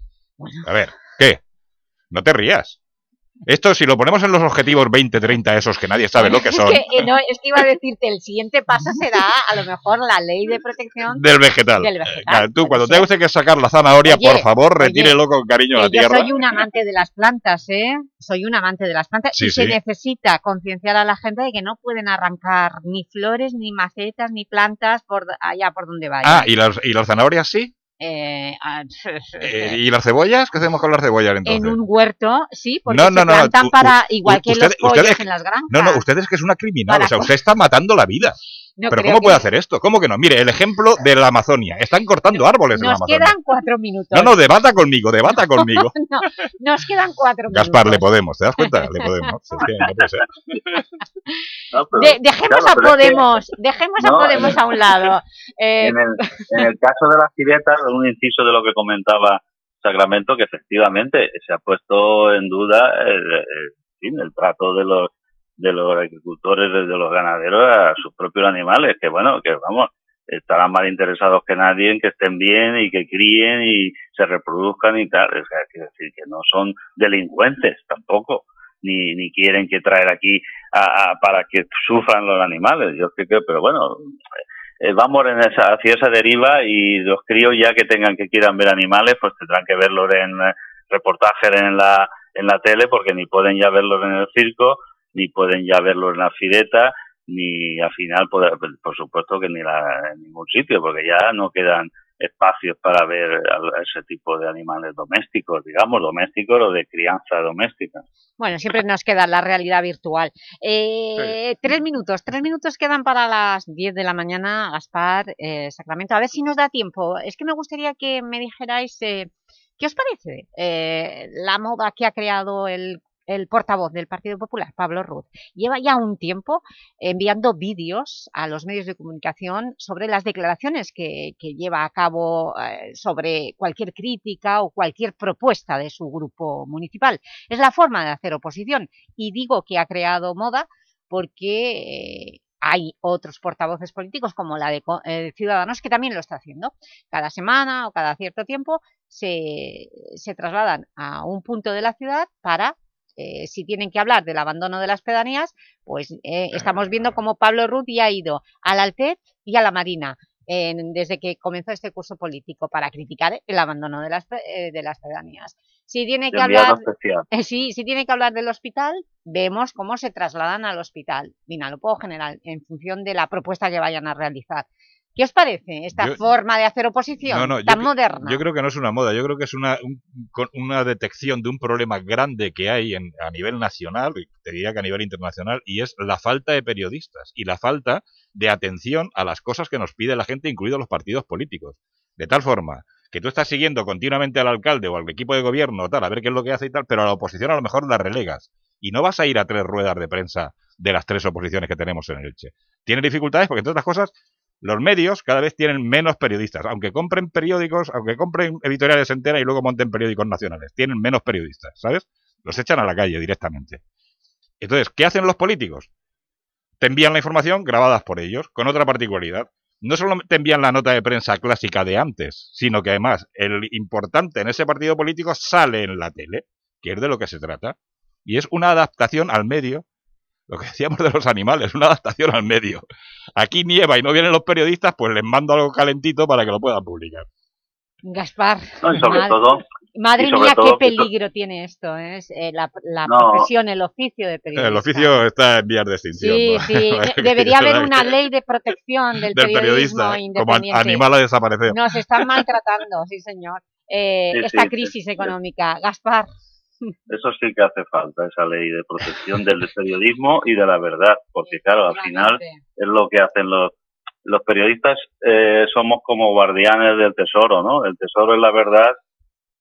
A ver, ¿qué? No te rías. Esto, si lo ponemos en los objetivos 20-30, esos que nadie sabe lo que son... Es que, eh, no, es que iba a decirte, el siguiente paso será a lo mejor la ley de protección... Del vegetal. Del vegetal. tú, cuando te guste que sacar la zanahoria, Oye, por favor, retírelo con cariño a la yo tierra. soy un amante de las plantas, ¿eh? Soy un amante de las plantas Sí, y se necesita concienciar a la gente de que no pueden arrancar ni flores, ni macetas, ni plantas por allá por donde vayan. Ah, ¿y las, ¿y las zanahorias sí? Eh, ah, Eh, ¿Y las cebollas? ¿Qué hacemos con las cebollas entonces? en un huerto, sí, porque No, plantan para, igual que usted- los pollos ustedes- en las granjas. No, no, usted es que es una criminal, Para o sea, usted está matando la vida. No Pero ¿cómo puede hacer esto? ¿Cómo que no? Mire, el ejemplo de la Amazonia. Están cortando árboles en la Nos Amazonia. quedan cuatro minutos. No, no, debata conmigo, debata conmigo. No, nos quedan cuatro Gaspar, le minutos. podemos, ¿te das cuenta? Le podemos. Es que no puede ser. De- dejemos claro, a pero es que- Podemos, dejemos a No, Podemos el- a un lado. Eh, En el, en el caso de las ciretas, un inciso de lo que comentaba Sacramento, que efectivamente se ha puesto en duda el, el- en fin, el trato de los de los agricultores, de los ganaderos a sus propios animales, que bueno, que vamos, estarán más interesados que nadie en que estén bien y que críen y se reproduzcan y tal. O sea, quiero decir que no son delincuentes tampoco, ni, ni quieren que traer aquí a- a- para que sufran los animales. Yo creo que, pero bueno, eh, vamos en esa, hacia esa deriva y los críos ya que tengan que quieran ver animales, pues tendrán que verlos en eh, reportajes en la, en la tele, porque ni pueden ya verlos en el circo, ni pueden ya verlos en la fireta, ni al final, por, por supuesto que ni la, en ningún sitio, porque ya no quedan espacios para ver a ese tipo de animales domésticos, digamos, domésticos o de crianza doméstica. Bueno, siempre nos queda la realidad virtual. Eh, Tres minutos, tres minutos quedan para las 10 de la mañana, Gaspar, eh, Sacramento. A ver si nos da tiempo. Es que me gustaría que me dijerais, eh, ¿qué os parece eh, la moda que ha creado el, el portavoz del Partido Popular, Pablo Ruz? Lleva ya un tiempo enviando vídeos a los medios de comunicación sobre las declaraciones que, lleva a cabo eh, sobre cualquier crítica o cualquier propuesta de su grupo municipal. Es la forma de hacer oposición y digo que ha creado moda porque eh, hay otros portavoces políticos como la de eh, Ciudadanos que también lo está haciendo. Cada semana o cada cierto tiempo se, se trasladan a un punto de la ciudad para eh, si tienen que hablar del abandono de las pedanías, pues eh, estamos viendo cómo Pablo ya ha ido al Altet y a la Marina desde que comenzó este curso político para criticar el abandono de las, eh, de las pedanías. Si tiene que hablar... Eh, si tiene que hablar del hospital, vemos cómo se trasladan al hospital, Vinalopó general, en función de la propuesta que vayan a realizar. ¿Qué os parece esta Yo- forma de hacer oposición No, no, yo tan moderna? Yo creo que no es una moda, yo creo que es una, un- una detección de un problema grande que hay en- a nivel nacional, y te diría que a nivel internacional, y es la falta de periodistas y la falta de atención a las cosas que nos pide la gente, incluidos los partidos políticos. De tal forma que tú estás siguiendo continuamente al alcalde o al equipo de gobierno tal, a ver qué es lo que hace y tal, pero a la oposición a lo mejor la relegas. Y no vas a ir a tres ruedas de prensa de las tres oposiciones que tenemos en Elche. Tienes dificultades porque, entre otras cosas, los medios cada vez tienen menos periodistas. Aunque compren periódicos, aunque compren editoriales enteras y luego monten periódicos nacionales, tienen menos periodistas, ¿sabes? Los echan a la calle directamente. Entonces, ¿qué hacen los políticos? Te envían la información grabadas por ellos, con otra particularidad. No solo te envían la nota de prensa clásica de antes, sino que además el importante en ese partido político sale en la tele, que es de lo que se trata. Y es una adaptación al medio, lo que decíamos de los animales, una adaptación al medio. Aquí nieva y no vienen los periodistas, pues les mando algo calentito para que lo puedan publicar. Gaspar, No, y sobre madre, todo- madre y sobre mía, todo qué esto- peligro tiene esto, ¿eh? Es, eh, la, la No. profesión, el oficio de periodista. El oficio está en vías de extinción. Sí, ¿no? sí, debería haber una ley de protección del, del periodismo periodista, como independiente. animal a desaparecer. Nos están maltratando, sí señor, eh, Sí, esta sí, crisis sí. económica. Gaspar, Eso sí que hace falta, esa ley de protección del periodismo y de la verdad, porque claro, al final es lo que hacen los, los periodistas, eh, somos como guardianes del tesoro, ¿no? El tesoro es la verdad,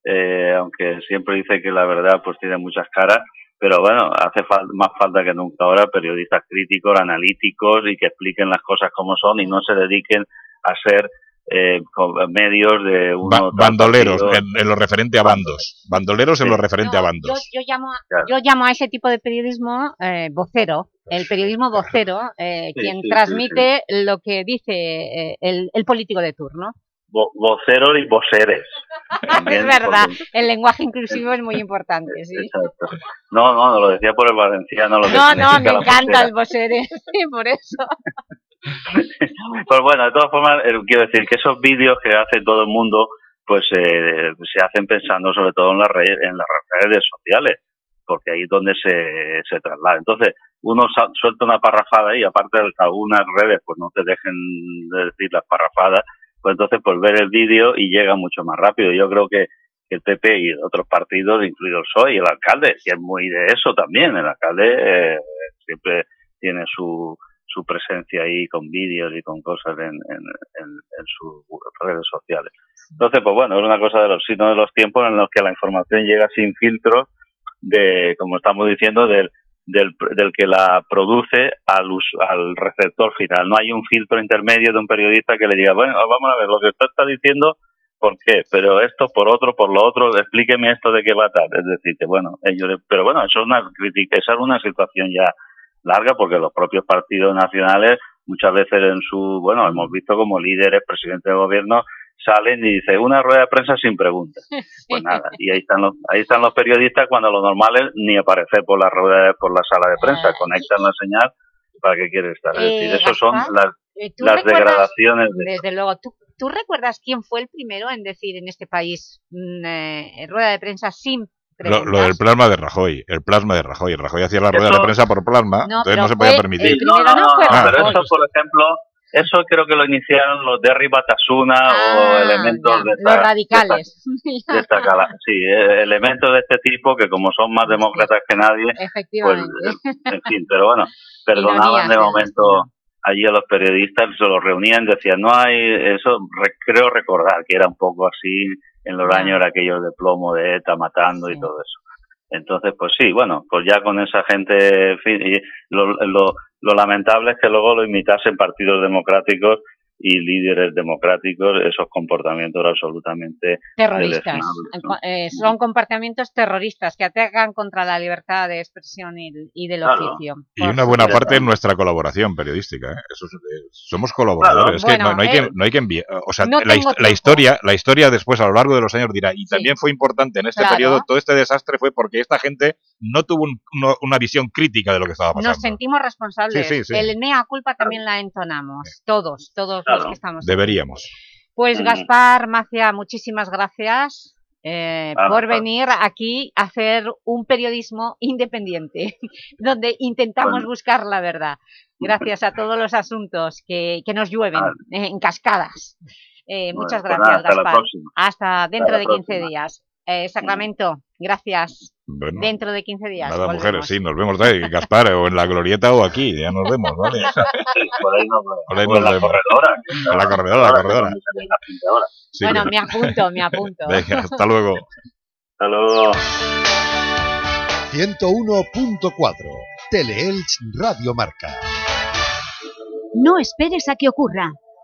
eh, aunque siempre dice que la verdad pues tiene muchas caras, pero bueno, hace fal- más falta que nunca ahora periodistas críticos, analíticos y que expliquen las cosas como son y no se dediquen a ser eh, medios de uno bandoleros en, lo referente a bandos. Bandoleros en lo referente a bandos. yo, llamo a, yo llamo a ese tipo de periodismo eh, vocero el periodismo vocero eh, quien transmite lo que dice el, el, político de turno voceros y voceres es verdad, el lenguaje inclusivo es muy importante, sí. Exacto. No, no, lo decía por el valenciano. Lo no, no, me encanta el voceres, por eso. pues bueno, de todas formas, eh, quiero decir que esos vídeos que hace todo el mundo, pues eh, se hacen pensando sobre todo en las redes, en las redes sociales, porque ahí es donde se, se traslada. Entonces, uno suelta una parrafada y aparte de algunas redes pues no te dejen de decir las parrafadas, pues entonces pues ver el vídeo y llega mucho más rápido. Yo creo que el PP y otros partidos, incluido el PSOE y el alcalde, y es muy de eso también, el alcalde eh, siempre tiene su, su presencia ahí con vídeos y con cosas en, en, sus redes sociales. Entonces, pues bueno, es una cosa de los signos de los tiempos en los que la información llega sin filtros de, como estamos diciendo, del, del, del que la produce al, al receptor final. No hay un filtro intermedio de un periodista que le diga, bueno, vamos a ver, lo que usted está diciendo, ¿por qué? Pero esto por otro, por lo otro, explíqueme esto de qué va a tal. Es decir, que bueno, ellos, pero bueno, eso es una crítica, esa es una situación ya larga porque los propios partidos nacionales muchas veces en su, bueno, hemos visto como líderes, presidentes de gobierno salen y dicen una rueda de prensa sin preguntas. Pues nada, y ahí están los, ahí están los periodistas cuando lo normal es ni aparecer por la rueda, por la sala de prensa, ah, conectan la señal para que quiere estar. Es decir, eh, eso son las, eh, las degradaciones. Desde luego, ¿tú, ¿tú recuerdas quién fue el primero en decir en este país mm, eh, rueda de prensa sin lo, del plasma de Rajoy, el plasma de Rajoy. Rajoy hacía la rueda de prensa por plasma, entonces no se podía permitir. no, no, no, pero eso, por ejemplo, eso creo que lo iniciaron los Derry Batasuna o ah, elementos de esta, los radicales. De esta, sí, eh, elementos de este tipo que como son más demócratas que nadie, pues, eh, en fin, pero bueno, perdonaban de momento allí a los periodistas, se los reunían, decían, no hay, eso creo recordar que era un poco así en los años era aquellos de plomo de ETA matando y todo eso. Entonces, pues sí, bueno, pues ya con esa gente, y lo, lo, lo lamentable es que luego lo imitasen partidos democráticos y líderes democráticos esos comportamientos absolutamente terroristas. Eh, son comportamientos terroristas que atacan contra la libertad de expresión y, del oficio. Y una buena parte de nuestra colaboración periodística. ¿eh? Eh, somos colaboradores. que no, hay que, no hay que enviar. O sea, la, historia, la historia después a lo largo de los años dirá. Y también fue importante en este periodo, todo este desastre fue porque esta gente no tuvo una visión crítica de lo que estaba pasando. Nos sentimos responsables. El mea culpa también la entonamos. Todos, todos Deberíamos. Pues Gaspar Macia, muchísimas gracias eh, por venir aquí a hacer un periodismo independiente, donde intentamos buscar la verdad, gracias a todos los asuntos que, nos llueven en cascadas. Eh, muchas pues gracias, Gaspar. Hasta dentro de 15 días. Eh, Sacramento, gracias. Dentro de 15 días. Nada, mujeres, sí, nos vemos ahí, Gaspar, o en la glorieta o aquí, ya nos vemos, ¿vale? por ahí nos, por ahí nos la corredora. En la corredora, la corredora. bueno, me apunto, me apunto. Venga, hasta luego. Hasta luego. 101.4 Teleelch Radio Marca. No esperes a que ocurra.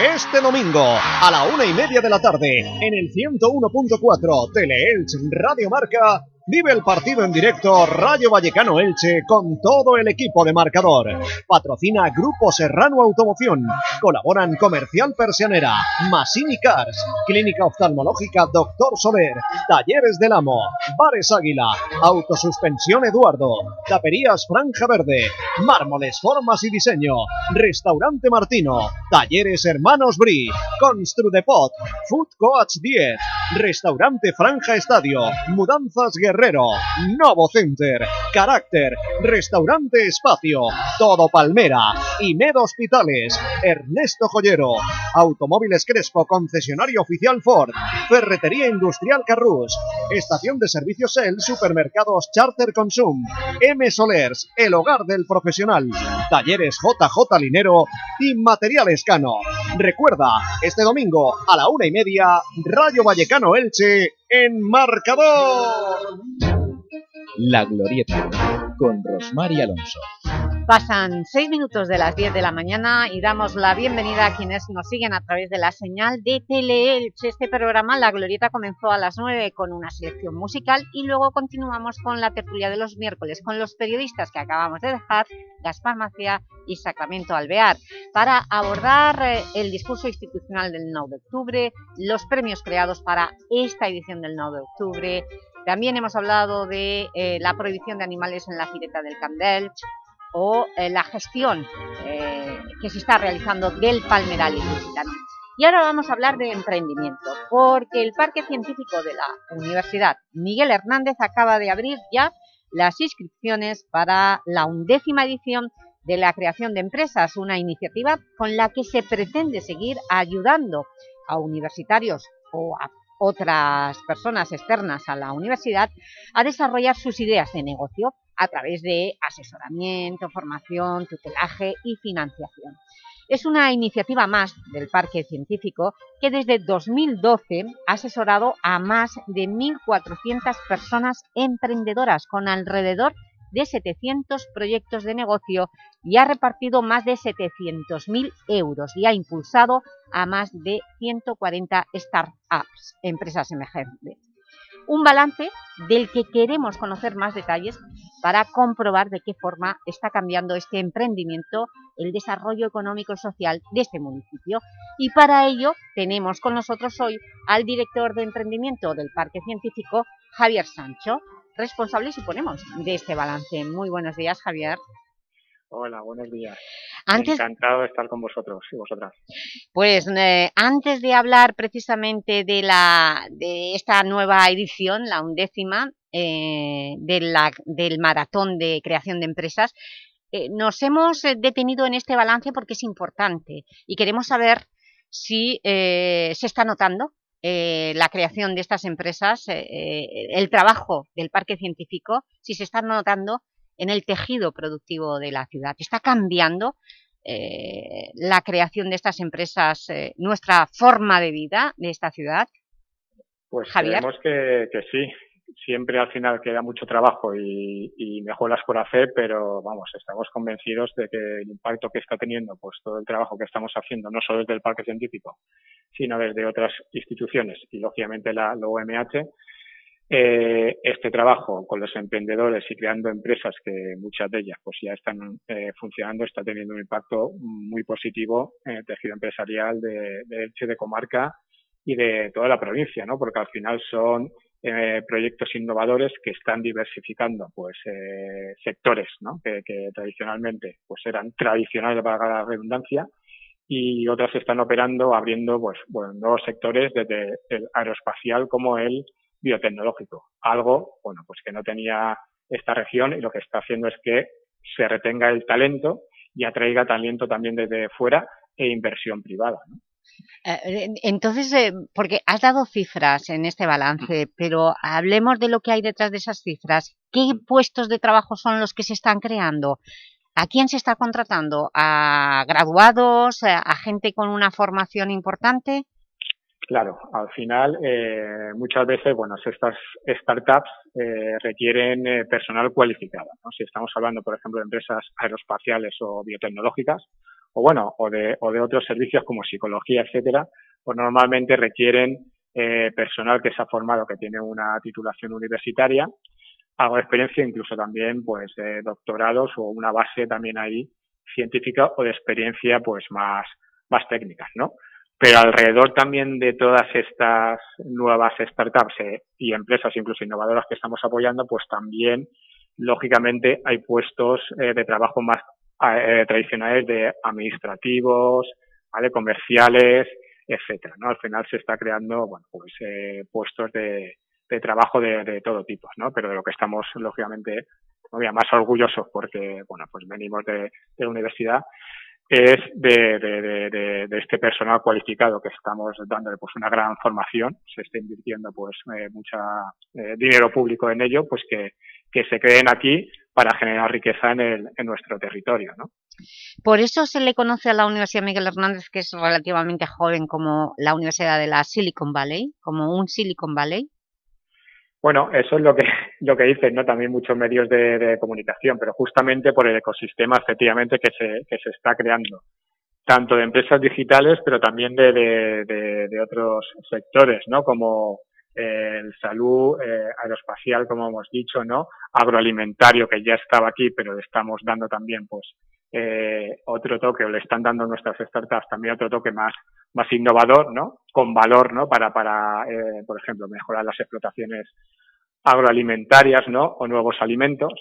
Este domingo, a la una y media de la tarde, en el 101.4 Teleelch Radio Marca, Vive el partido en directo Rayo Vallecano Elche con todo el equipo de marcador. Patrocina Grupo Serrano Automoción. Colaboran Comercial Persianera, Masini Cars, Clínica Oftalmológica Doctor Soler, Talleres del Amo, Bares Águila, Autosuspensión Eduardo, Taperías Franja Verde, Mármoles, Formas y Diseño, Restaurante Martino, Talleres Hermanos Bri, Construdepot, Food Coach 10, Restaurante Franja Estadio, Mudanzas Guerrero, Novo Center, Carácter, Restaurante Espacio, Todo Palmera, Imed Hospitales, Ernesto Joyero, Automóviles Crespo, concesionario oficial Ford, Ferretería Industrial Carrus, Estación de Servicios El, Supermercados Charter Consum, M Solers, El Hogar del Profesional, Talleres JJ Linero y Materiales Cano. Recuerda, este domingo a la una y media, Rayo Vallecano Elche en marcador. La Glorieta, con Rosmar y Alonso. Pasan seis minutos de las 10 de la mañana y damos la bienvenida a quienes nos siguen a través de la señal de Teleelch. Este programa, La Glorieta, comenzó a las 9 con una selección musical y luego continuamos con la tertulia de los miércoles con los periodistas que acabamos de dejar, Gaspar Macia y Sacramento Alvear, para abordar eh, el discurso institucional del 9 de octubre, los premios creados para esta edición del 9 de octubre, también hemos hablado de eh, la prohibición de animales en la fileta del Camp o eh, la gestión eh, que se está realizando del palmeral ilicitano. Y ahora vamos a hablar de emprendimiento, porque el Parque Científico de la Universidad Miguel Hernández acaba de abrir ya las inscripciones para la undécima edición de la creación de empresas, una iniciativa con la que se pretende seguir ayudando a universitarios o a otras personas externas a la universidad a desarrollar sus ideas de negocio a través de asesoramiento, formación, tutelaje y financiación. Es una iniciativa más del Parque Científico que desde 2012 ha asesorado a más de 1.400 personas emprendedoras con alrededor de 700 proyectos de negocio y ha repartido más de 700.000 euros y ha impulsado a más de 140 startups, empresas emergentes. Un balance del que queremos conocer más detalles para comprobar de qué forma está cambiando este emprendimiento el desarrollo económico y social de este municipio. Y para ello tenemos con nosotros hoy al director de emprendimiento del Parque Científico, Javier Sancho responsable, suponemos, de este balance. Muy buenos días, Javier. Hola, buenos días. Encantado de estar con vosotros y vosotras. Pues eh, antes de hablar precisamente de, la, de esta nueva edición, la undécima, eh, de la, del maratón de creación de empresas, eh, nos hemos detenido en este balance porque es importante y queremos saber si se está notando eh, la creación de estas empresas, eh, eh, el trabajo del parque científico, si se está notando en el tejido productivo de la ciudad. ¿Está cambiando la creación de estas empresas nuestra forma de vida de esta ciudad? Pues Javier. que, que sí, siempre al final queda mucho trabajo y, y, mejoras por hacer, pero vamos, estamos convencidos de que el impacto que está teniendo pues todo el trabajo que estamos haciendo, no solo desde el parque científico, sino desde otras instituciones y lógicamente la, la UMH, eh, este trabajo con los emprendedores y creando empresas que muchas de ellas pues ya están eh, funcionando está teniendo un impacto muy positivo en el tejido empresarial de, de Elche, de comarca y de toda la provincia, ¿no? Porque al final son eh, proyectos innovadores que están diversificando pues eh, sectores ¿no? que, tradicionalmente pues eran tradicionales para la redundancia y otras están operando abriendo pues bueno, nuevos sectores desde el aeroespacial como el biotecnológico algo bueno pues que no tenía esta región y lo que está haciendo es que se retenga el talento y atraiga talento también desde fuera e inversión privada ¿no? Eh, entonces, eh, porque has dado cifras en este balance, pero hablemos de lo que hay detrás de esas cifras. ¿Qué puestos de trabajo son los que se están creando? ¿A quién se está contratando? ¿A graduados? ¿A gente con una formación importante? Claro, al final eh, muchas veces, bueno, estas startups requieren personal cualificado. Si estamos hablando, por ejemplo, de empresas aeroespaciales o biotecnológicas, o bueno, o de, o de otros servicios como psicología, etcétera, pues normalmente requieren eh, personal que se ha formado, que tiene una titulación universitaria algo de experiencia, incluso también pues doctorados o una base también ahí científica o de experiencia pues más, más técnicas, ¿no? Pero alrededor también de todas estas nuevas startups eh, y empresas, incluso innovadoras que estamos apoyando, pues también, lógicamente, hay puestos eh, de trabajo más eh, tradicionales de administrativos, ¿vale? comerciales, etcétera, ¿no? Al final se está creando, bueno, pues puestos de, trabajo de, de, todo tipo, ¿no? Pero de lo que estamos, lógicamente, más orgullosos porque, bueno, pues venimos de, de la universidad es de, este personal cualificado que estamos dándole pues una gran formación, se está invirtiendo pues eh, mucha eh, dinero público en ello, pues que se creen aquí para generar riqueza en, el, en nuestro territorio. ¿no? Por eso se le conoce a la Universidad Miguel Hernández, que es relativamente joven, como la Universidad de la Silicon Valley, como un Silicon Valley. Bueno, eso es lo que, lo que dicen, ¿no? También muchos medios de, de, comunicación, pero justamente por el ecosistema, efectivamente, que se, que se está creando. Tanto de empresas digitales, pero también de, de, de otros sectores, ¿no? Como el salud, eh, aeroespacial, como hemos dicho, ¿no? Agroalimentario, que ya estaba aquí, pero le estamos dando también, pues, eh, otro toque, o le están dando nuestras startups también otro toque más, más innovador, ¿no? Con valor, ¿no? Para, para eh, por ejemplo, mejorar las explotaciones agroalimentarias, ¿no? O nuevos alimentos.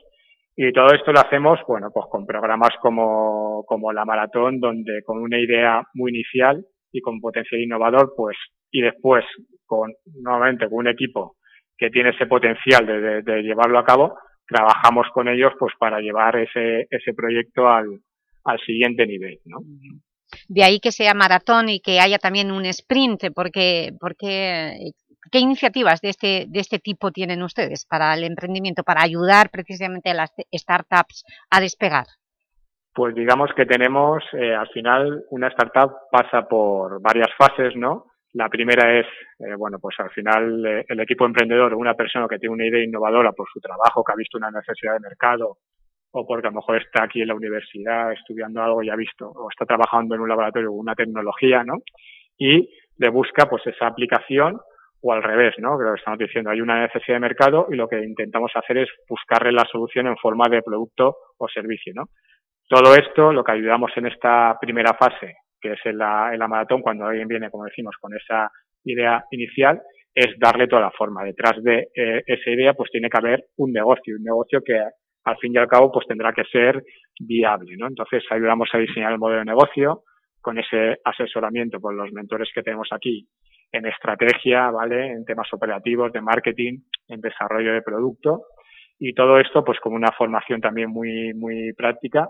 Y todo esto lo hacemos, bueno, pues con programas como, como la maratón, donde con una idea muy inicial y con potencial innovador, pues, y después con, nuevamente, con un equipo que tiene ese potencial de, de, llevarlo a cabo, trabajamos con ellos pues para llevar ese, ese proyecto al, al siguiente nivel, ¿no? De ahí que sea maratón y que haya también un sprint, porque, porque ¿qué iniciativas de este, de este tipo tienen ustedes para el emprendimiento, para ayudar precisamente a las startups a despegar? Pues digamos que tenemos, eh, al final, una startup pasa por varias fases, ¿no? La primera es, eh, bueno, pues al final eh, el equipo emprendedor, una persona que tiene una idea innovadora por su trabajo, que ha visto una necesidad de mercado, o porque a lo mejor está aquí en la universidad estudiando algo y ha visto, o está trabajando en un laboratorio con una tecnología, ¿no? Y le busca pues esa aplicación o al revés, ¿no? Creo que estamos diciendo, hay una necesidad de mercado y lo que intentamos hacer es buscarle la solución en forma de producto o servicio, ¿no? Todo esto, lo que ayudamos en esta primera fase, que es en la, maratón, cuando alguien viene, como decimos, con esa idea inicial, es darle toda la forma. Detrás de eh, esa idea, pues tiene que haber un negocio, un negocio que al fin y al cabo, pues tendrá que ser viable, ¿no? Entonces ayudamos a diseñar el modelo de negocio con ese asesoramiento por los mentores que tenemos aquí en estrategia, ¿vale? En temas operativos, de marketing, en desarrollo de producto y todo esto, pues como una formación también muy, muy práctica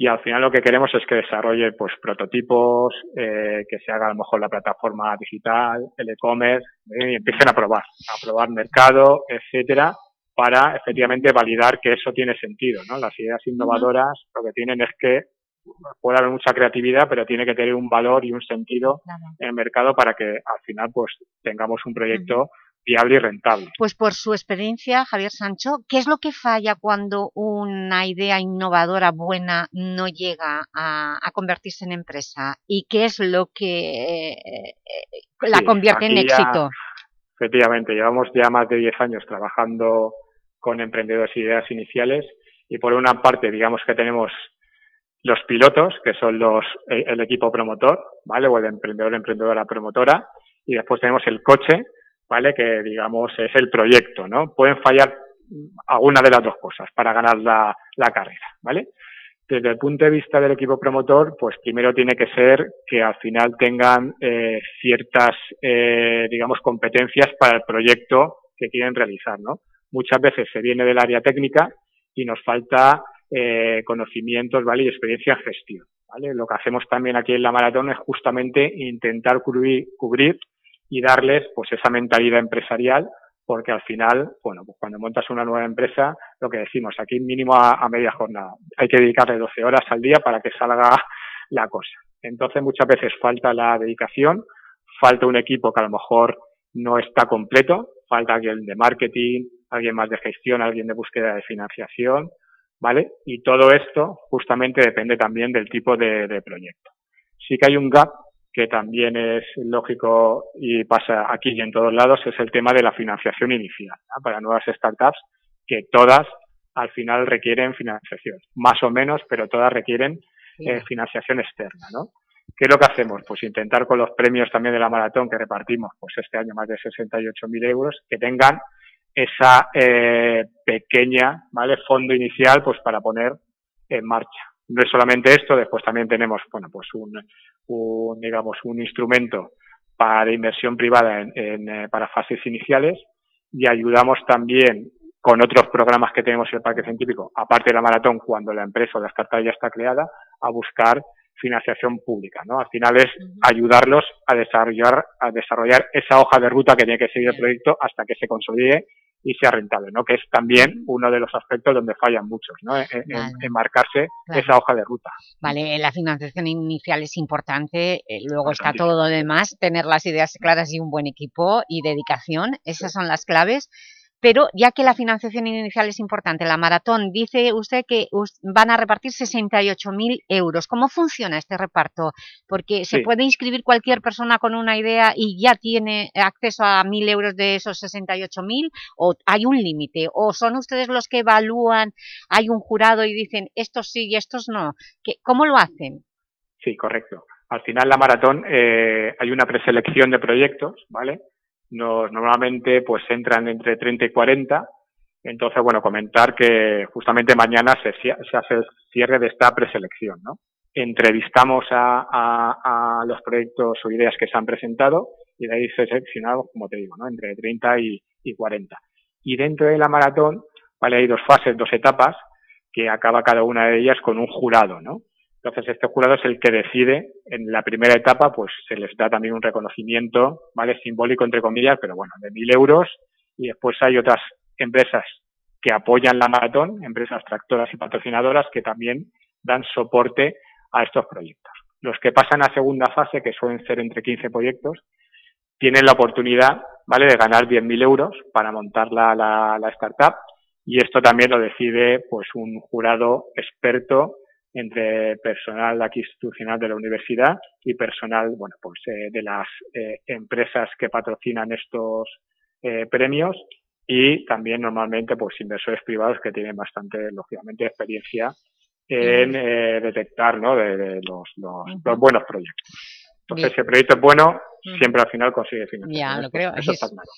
y al final lo que queremos es que desarrolle pues prototipos, eh, que se haga a lo mejor la plataforma digital, el e-commerce, eh, y empiecen a probar, a probar mercado, etcétera, para efectivamente validar que eso tiene sentido, ¿no? Las ideas innovadoras lo que tienen es que puede haber mucha creatividad, pero tiene que tener un valor y un sentido claro. en el mercado para que al final pues tengamos un proyecto uh -huh viable y rentable. Pues por su experiencia, Javier Sancho, ¿qué es lo que falla cuando una idea innovadora buena no llega a, a convertirse en empresa? ¿Y qué es lo que eh, la sí, convierte en éxito? efectivamente, llevamos ya más de 10 años trabajando con emprendedores y ideas iniciales y por una parte digamos que tenemos los pilotos, que son los el equipo promotor, ¿vale? O el emprendedor, emprendedora, promotora, y después tenemos el coche, ¿vale? Que digamos es el proyecto, ¿no? Pueden fallar alguna de las dos cosas para ganar la, la carrera, ¿vale? Desde el punto de vista del equipo promotor, pues primero tiene que ser que al final tengan eh, ciertas, eh, digamos, competencias para el proyecto que quieren realizar, ¿no? Muchas veces se viene del área técnica y nos falta eh, conocimientos, ¿vale? Y experiencia en gestión, ¿vale? Lo que hacemos también aquí en la maratón es justamente intentar cubrir, cubrir y darles pues esa mentalidad empresarial porque al final, bueno, pues cuando montas una nueva empresa, lo que decimos, aquí mínimo a, media jornada. Hay que dedicarle 12 horas al día para que salga la cosa. Entonces muchas veces falta la dedicación, falta un equipo que a lo mejor no está completo, falta alguien de marketing, alguien más de gestión, alguien de búsqueda de financiación, ¿vale? Y todo esto justamente depende también del tipo de, de proyecto. Sí que hay un gap que también es lógico y pasa aquí y en todos lados, es el tema de la financiación inicial ¿no? para nuevas startups, que todas al final requieren financiación, más o menos, pero todas requieren eh, financiación externa, ¿no? ¿Qué es lo que hacemos? Pues intentar con los premios también de la maratón que repartimos, pues este año más de 68.000 euros, que tengan esa eh, pequeña, ¿vale? Fondo inicial, pues para poner en marcha. No es solamente esto, después también tenemos, bueno, pues un, un digamos, un instrumento para inversión privada en, eh, para fases iniciales y ayudamos también con otros programas que tenemos en el Parque Científico, aparte de la maratón, cuando la empresa o la startup ya está creada, a buscar financiación pública, ¿no? Al final es ayudarlos a desarrollar, a desarrollar esa hoja de ruta que tiene que seguir el proyecto hasta que se consolide y sea rentable, ¿no? Que es también uno de los aspectos donde fallan muchos, ¿no? En, marcarse esa hoja de ruta. Vale, la financiación inicial es importante, eh, luego está todo lo demás, tener las ideas claras y un buen equipo y dedicación, esas son las claves. Pero ya que la financiación inicial es importante, la maratón, dice usted que van a repartir 68.000 euros. ¿Cómo funciona este reparto? Porque se puede inscribir cualquier persona con una idea y ya tiene acceso a 1.000 euros de esos 68.000 o hay un límite, o son ustedes los que evalúan, hay un jurado y dicen estos sí y estos no. ¿Cómo lo hacen? Sí, correcto. Al final la maratón eh, hay una preselección de proyectos, ¿vale? Nos, normalmente pues entran entre 30 y 40. Entonces, bueno, comentar que justamente mañana se, se hace el cierre de esta preselección, ¿no? Entrevistamos a, a, los proyectos o ideas que se han presentado y de ahí se seleccionado, como te digo, ¿no? Entre 30 y, y 40. Y dentro de la maratón, vale, hay dos fases, dos etapas, que acaba cada una de ellas con un jurado, ¿no? Entonces, este jurado es el que decide, en la primera etapa, pues se les da también un reconocimiento, ¿vale? Simbólico, entre comillas, pero bueno, de mil euros. Y después hay otras empresas que apoyan la maratón, empresas tractoras y patrocinadoras que también dan soporte a estos proyectos. Los que pasan a segunda fase, que suelen ser entre 15 proyectos, tienen la oportunidad, ¿vale?, de ganar 10.000 euros para montar la, la, la startup. Y esto también lo decide, pues, un jurado experto entre personal aquí institucional de la universidad y personal, bueno, pues eh, de las eh, empresas que patrocinan estos eh, premios y también normalmente pues inversores privados que tienen bastante, lógicamente, experiencia en detectar ¿no? de, los, los, buenos proyectos. Entonces, si el proyecto es bueno, siempre al final consigue financiación. Ya, lo creo.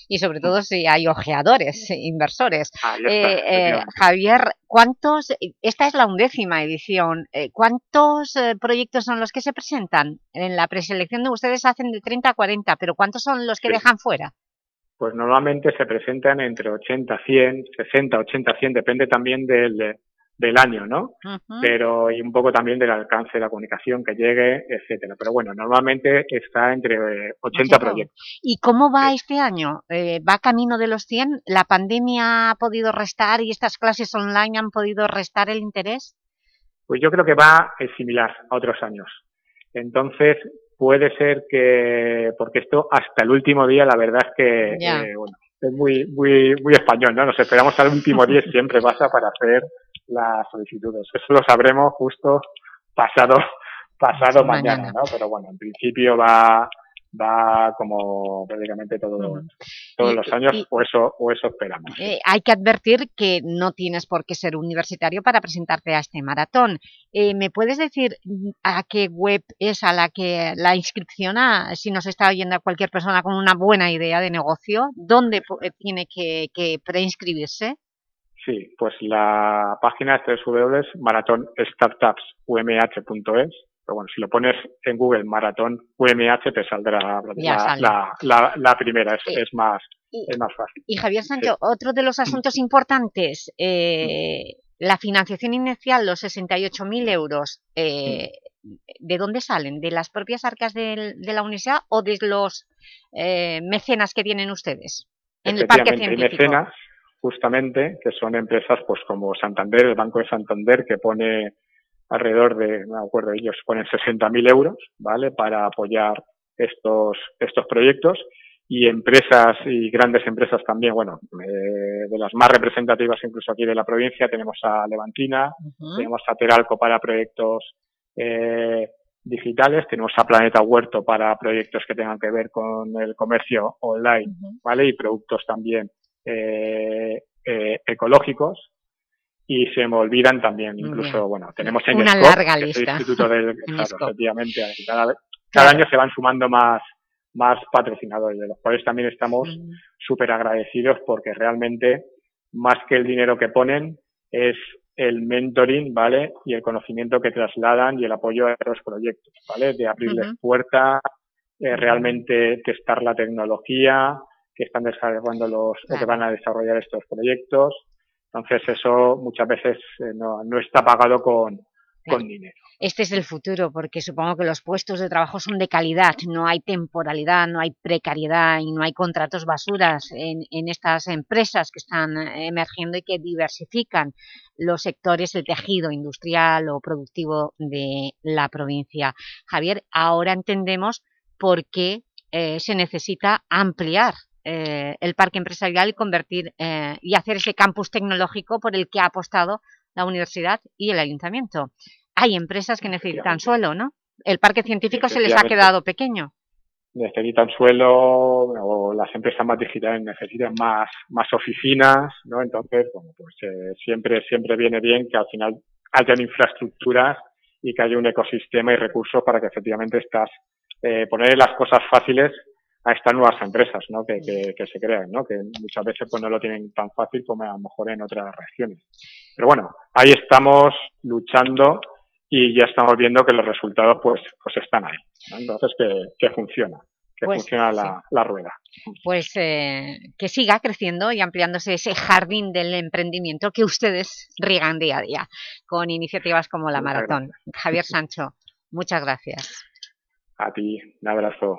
y, sobre todo si hay ojeadores, inversores. Eh, eh, Javier, ¿cuántos, esta es la undécima edición, eh, ¿cuántos proyectos son los que se presentan? En la preselección de ustedes hacen de 30 a 40, pero ¿cuántos son los que dejan fuera? Pues normalmente se presentan entre 80, 100, 60, 80, 100, depende también del, del año, ¿no? Pero y un poco también del alcance de la comunicación que llegue, etcétera. Pero bueno, normalmente está entre 80 proyectos. ¿Y cómo va este año? Eh, ¿Va camino de los 100? ¿La pandemia ha podido restar y estas clases online han podido restar el interés? Pues yo creo que va similar a otros años. Entonces, puede ser que, porque esto hasta el último día, la verdad es que, eh, bueno, es muy, muy, muy español, ¿no? Nos esperamos al último día, siempre pasa para hacer las solicitudes. Eso lo sabremos justo pasado, pasado mañana, ¿no? Pero bueno, en principio va, va como prácticamente todos los años, o, eso, o eso esperamos. Eh, hay que advertir que no tienes por qué ser universitario para presentarte a este maratón. Eh, ¿Me puedes decir a qué web es a la que la inscripción, si nos está oyendo cualquier persona con una buena idea de negocio, dónde eh, tiene que, que preinscribirse? Sí, pues la página es www.maratonstartupsumh.es pero bueno, si lo pones en Google Maratón UMH te saldrá la, la, la, primera, es, es, más, es más fácil. Y Javier Sancho, otro de los asuntos importantes, eh, la financiación inicial, los 68.000 euros, eh, ¿de dónde salen? ¿De las propias arcas de, de la universidad o de los eh, mecenas que tienen ustedes en el parque científico? mecenas, justamente, que son empresas pues como Santander, el Banco de Santander, que pone alrededor de, me acuerdo, ellos ponen 60.000 euros, ¿vale? Para apoyar estos, estos proyectos y empresas y grandes empresas también, bueno, eh, de las más representativas incluso aquí de la provincia, tenemos a Levantina, tenemos a Teralco para proyectos eh, digitales, tenemos a Planeta Huerto para proyectos que tengan que ver con el comercio online, ¿vale? Y productos también eh, eh, ecológicos y se me olvidan también, incluso, bueno, tenemos en Una larga lista. Instituto del, efectivamente, cada, cada año se van sumando más, más patrocinadores, de los cuales también estamos súper agradecidos porque realmente, más que el dinero que ponen, es el mentoring, ¿vale? Y el conocimiento que trasladan y el apoyo a los proyectos, ¿vale? De abrirles puertas, eh, realmente testar la tecnología que están desarrollando los, o que van a desarrollar estos proyectos. Entonces eso muchas veces eh, no, no está pagado con, con dinero. Este es el futuro, porque supongo que los puestos de trabajo son de calidad, no hay temporalidad, no hay precariedad y no hay contratos basuras en, en estas empresas que están emergiendo y que diversifican los sectores, el tejido industrial o productivo de la provincia. Javier, ahora entendemos por qué eh, se necesita ampliar eh, el parque empresarial y convertir eh, y hacer ese campus tecnológico por el que ha apostado la universidad y el ayuntamiento. Hay empresas que necesitan suelo, ¿no? El parque científico se les ha quedado pequeño. Necesitan suelo o las empresas más digitales necesitan más, más oficinas, ¿no? Entonces, bueno, pues eh, siempre, siempre viene bien que al final hayan infraestructuras y que haya un ecosistema y recursos para que efectivamente estas, eh, poner las cosas fáciles a estas nuevas empresas ¿no? que, que, se crean, ¿no? que muchas veces pues no lo tienen tan fácil como a lo mejor en otras regiones. Pero bueno, ahí estamos luchando y ya estamos viendo que los resultados pues, pues están ahí. Entonces que, que funciona, que pues funciona la, la, rueda. Pues eh, que siga creciendo y ampliándose ese jardín del emprendimiento que ustedes riegan día a día con iniciativas como la Maratón. Javier Sancho, muchas gracias. A ti, un abrazo.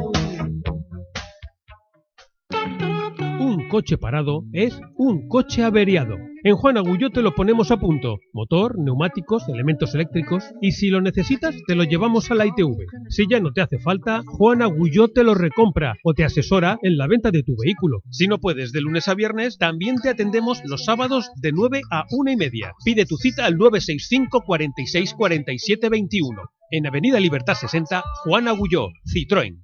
Coche parado es un coche averiado. En Juan Agulló te lo ponemos a punto. Motor, neumáticos, elementos eléctricos. Y si lo necesitas, te lo llevamos a la ITV. Si ya no te hace falta, Juan Agulló te lo recompra o te asesora en la venta de tu vehículo. Si no puedes de lunes a viernes, también te atendemos los sábados de 9 a 1 y media. Pide tu cita al 965 46 47 21. En Avenida Libertad 60, Juan Agulló, Citroën.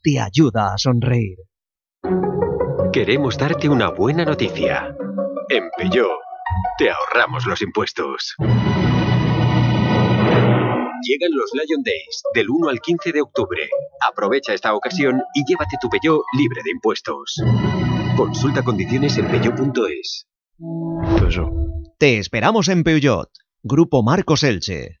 te ayuda a sonreír. Queremos darte una buena noticia. En Peugeot te ahorramos los impuestos. Llegan los Lion Days del 1 al 15 de octubre. Aprovecha esta ocasión y llévate tu Peugeot libre de impuestos. Consulta condiciones en peugeot.es. Te esperamos en Peugeot. Grupo Marcos Elche.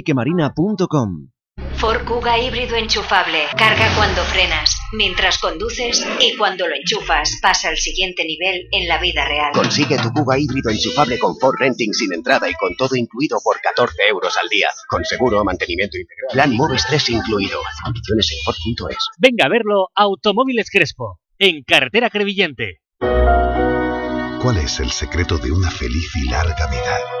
Ford Kuga híbrido enchufable. Carga cuando frenas, mientras conduces y cuando lo enchufas pasa al siguiente nivel en la vida real. Consigue tu Kuga híbrido enchufable con Ford Renting sin entrada y con todo incluido por 14 euros al día. Con seguro, mantenimiento integral. Plan Moves 3 incluido. Condiciones en Ford.es. Venga a verlo Automóviles Crespo, en Carretera Crevillente. ¿Cuál es el secreto de una feliz y larga vida?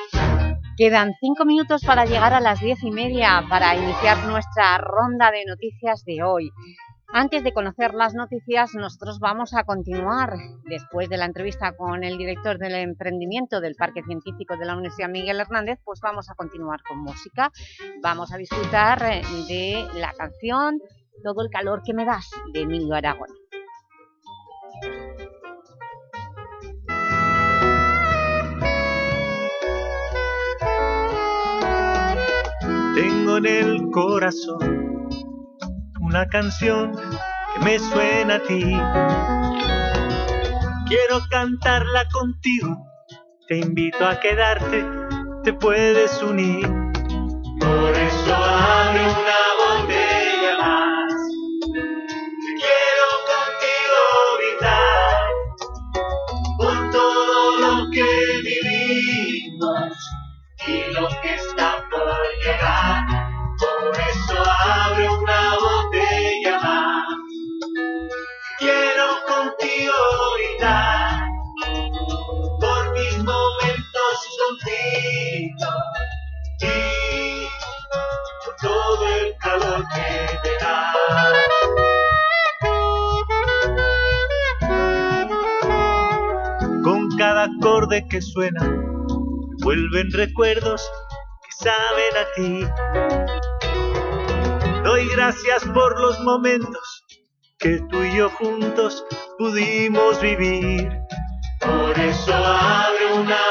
Quedan cinco minutos para llegar a las diez y media para iniciar nuestra ronda de noticias de hoy. Antes de conocer las noticias, nosotros vamos a continuar, después de la entrevista con el director del emprendimiento del Parque Científico de la Universidad Miguel Hernández, pues vamos a continuar con música. Vamos a disfrutar eh, de la canción Todo el calor que me das, de Emilio Aragón. El corazón una canción que me suena a ti. Quiero cantarla contigo, te invito a quedarte, te puedes unir. Por eso abre una que suena vuelven recuerdos que saben a ti. Doy gracias por los momentos que tú y yo juntos pudimos vivir. Por eso abre una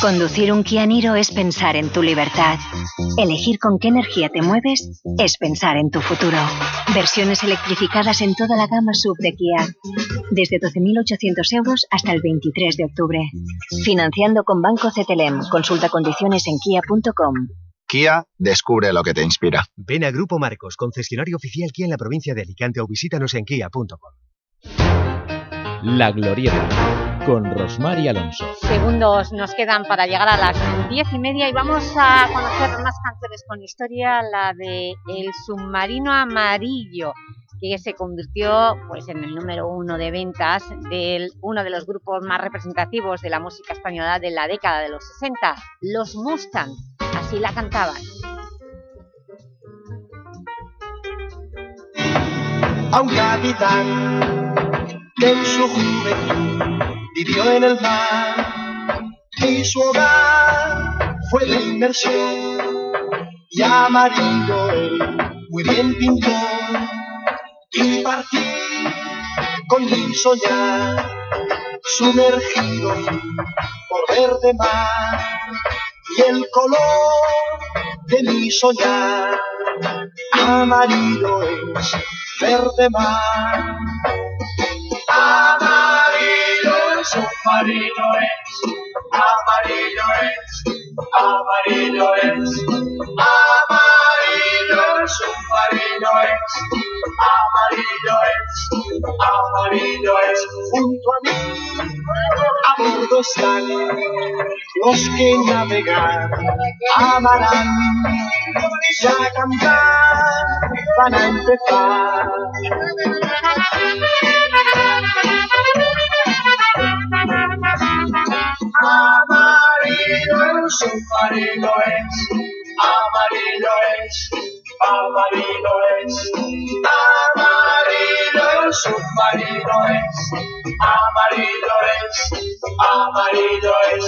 Conducir un Kia Niro es pensar en tu libertad. Elegir con qué energía te mueves es pensar en tu futuro. Versiones electrificadas en toda la gama sub de Kia. Desde 12.800 euros hasta el 23 de octubre. Financiando con Banco CTLM. Consulta condiciones en kia.com. Kia, descubre lo que te inspira. Ven a Grupo Marcos, concesionario oficial Kia en la provincia de Alicante o visítanos en kia.com. La Glorieta con Rosmar Alonso. Segundos nos quedan para llegar a las diez y media y vamos a conocer más canciones con historia, la de El submarino amarillo que se convirtió pues, en el número uno de ventas de uno de los grupos más representativos de la música española de la década de los 60, los Mustang, así la cantaban. A un capitán que en su juventud vivió en el mar y su hogar fue de inmersión. Y amarillo Muy bien pintor y partí con mi soñar, sumergido por verde mar. Y el color de mi soñar, amarillo es verde mar. Amarillo es amarillo es, amarillo es, amarillo es, amarillo es, amarillo es, amarillo es, junto a mí, a bordo están los que navegar amarán, ya cantar van a empezar. Amarillo es, amarillo es, amarillo es, amarillo es, amarillo es, amarillo es, amarillo es, amarillo es.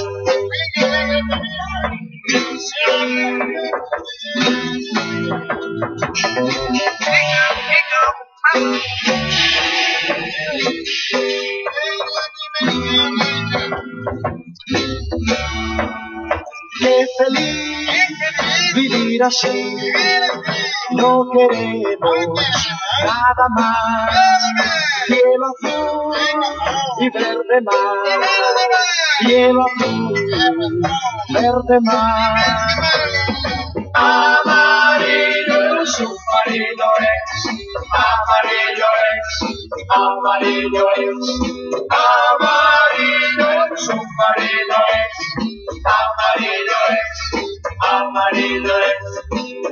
Qué feliz vivir así, no queremos nada más. Cielo azul y verde mar, cielo azul, verde mar. Amarillo amarillo es, amarillo es, amarillo es, amarillo el submarino es, amarillo es, amarillo es,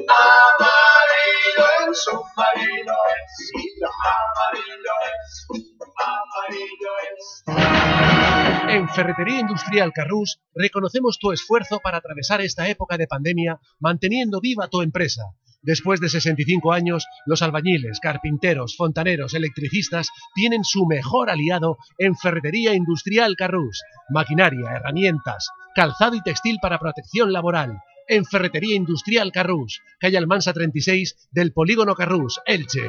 amarillo el submarino es, amarillo es. En Ferretería Industrial Carrús reconocemos tu esfuerzo para atravesar esta época de pandemia manteniendo viva tu empresa Después de 65 años, los albañiles, carpinteros, fontaneros, electricistas tienen su mejor aliado en Ferretería Industrial Carrús. Maquinaria, herramientas, calzado y textil para protección laboral. En Ferretería Industrial Carrús, calle Almansa 36 del Polígono Carrús, Elche.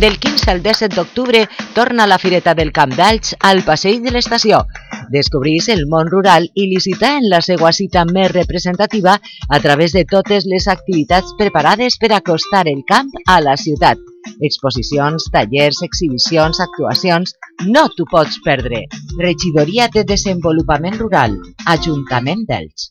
Del 15 al 17 d'octubre torna la Fireta del Camp d'Alls al Passeig de l'Estació. Descobrís el món rural i licitar en la seva cita més representativa a través de totes les activitats preparades per acostar el camp a la ciutat. Exposicions, tallers, exhibicions, actuacions... No t'ho pots perdre. Regidoria de Desenvolupament Rural. Ajuntament d'Elx.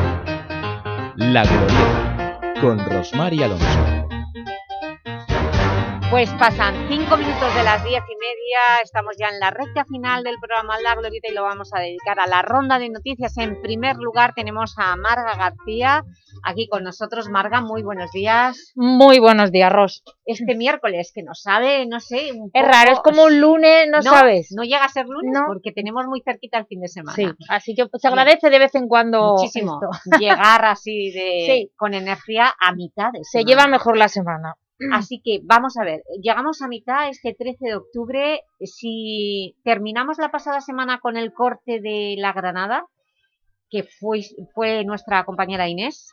La Glorieta, con Rosmar y Alonso. Pues pasan cinco minutos de las diez y media, estamos ya en la recta final del programa La Glorieta y lo vamos a dedicar a la ronda de noticias. En primer lugar tenemos a Marga García, aquí con nosotros. Marga, muy buenos días. Muy buenos días, Ros. Este miércoles, que nos sabe, no sé, un Es raro, es como un lunes, no, sabes. No llega a ser lunes porque tenemos muy cerquita el fin de semana. Sí, así que se agradece de vez en cuando Muchísimo esto. llegar así de, Sí. con energía a mitad de Se lleva mejor la semana. Así que vamos a ver, llegamos a mitad este 13 de octubre, si terminamos la pasada semana con el corte de la Granada, que fue, fue nuestra compañera Inés,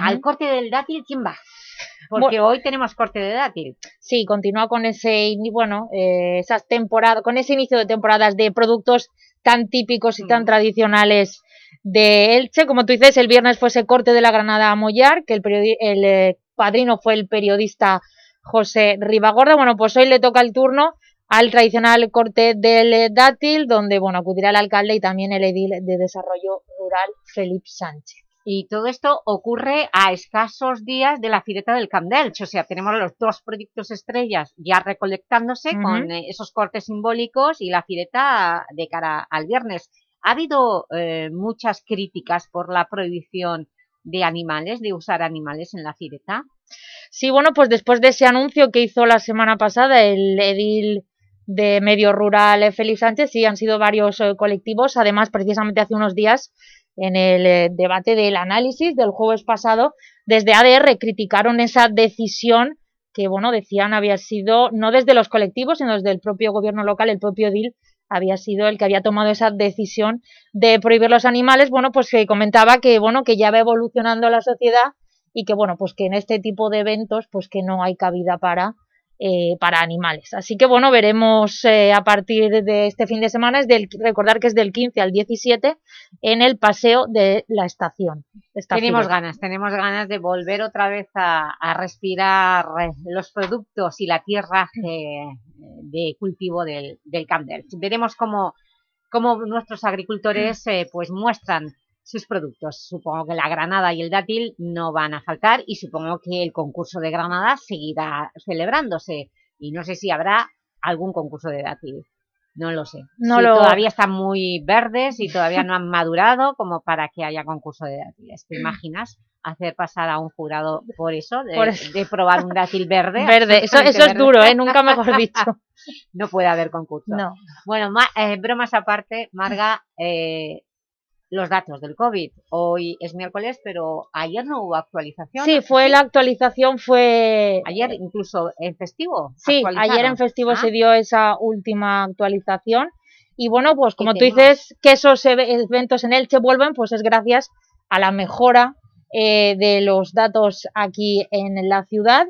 al corte del dátil, ¿quién va? Porque Bueno. hoy tenemos corte de dátil. Sí, continúa con ese, bueno, eh, esas temporadas, con ese inicio de temporadas de productos tan típicos y Mm. tan tradicionales de Elche. Como tú dices, el viernes fue ese corte de la Granada a Mollar, que el, el eh, padrino fue el periodista José Ribagorda. Bueno, pues hoy le toca el turno al tradicional corte del dátil, donde, bueno, acudirá el alcalde y también el edil de Desarrollo Rural, Felipe Sánchez. Y todo esto ocurre a escasos días de la Fireta del Camp d'Elx, o sea, tenemos los dos proyectos estrellas ya recolectándose con eh, esos cortes simbólicos y la Fireta de cara al viernes. Ha habido eh, muchas críticas por la prohibición de animales, de usar animales en la Fireta. Sí, bueno, pues después de ese anuncio que hizo la semana pasada el edil de Medio Rural, eh, Félix Sánchez, sí, han sido varios eh, colectivos. Además, precisamente hace unos días, en el eh, debate del análisis del jueves pasado, desde ADR criticaron esa decisión que, bueno, decían había sido, no desde los colectivos, sino desde el propio gobierno local, el propio edil, había sido el que había tomado esa decisión de prohibir los animales, bueno, pues que comentaba que, bueno, que ya va evolucionando la sociedad y que, bueno, pues que en este tipo de eventos, pues que no hay cabida para, eh, para animales. Así que, bueno, veremos eh, a partir de este fin de semana, es del, recordar que es del 15 al 17, en el paseo de la estación. Esta Tenemos ganas, tenemos ganas de volver otra vez a, respirar eh, los productos y la tierra eh, de cultivo del, del Camp. Veremos cómo, cómo nuestros agricultores pues muestran sus productos. Supongo que la granada y el dátil no van a faltar y supongo que el concurso de granada seguirá celebrándose. Y no sé si habrá algún concurso de dátil. No lo sé. No Si lo- Todavía están muy verdes y todavía no han madurado como para que haya concurso de dátiles. ¿Te imaginas hacer pasar a un jurado por eso? De, Por eso. de probar un dátil verde. Verde, eso- eso es duro, ¿eh? Nunca mejor dicho. no puede haber concurso. No. Bueno, ma- eh, bromas aparte, Marga, eh, los datos del COVID. Hoy es miércoles, pero ayer no hubo actualización. Sí, fue la actualización, fue... Ayer incluso en festivo. Sí, ayer en festivo Ah, se dio esa última actualización y bueno, pues como tú tenemos? dices que esos eve- eventos en Elche vuelven, pues es gracias a la mejora eh, de los datos aquí en la ciudad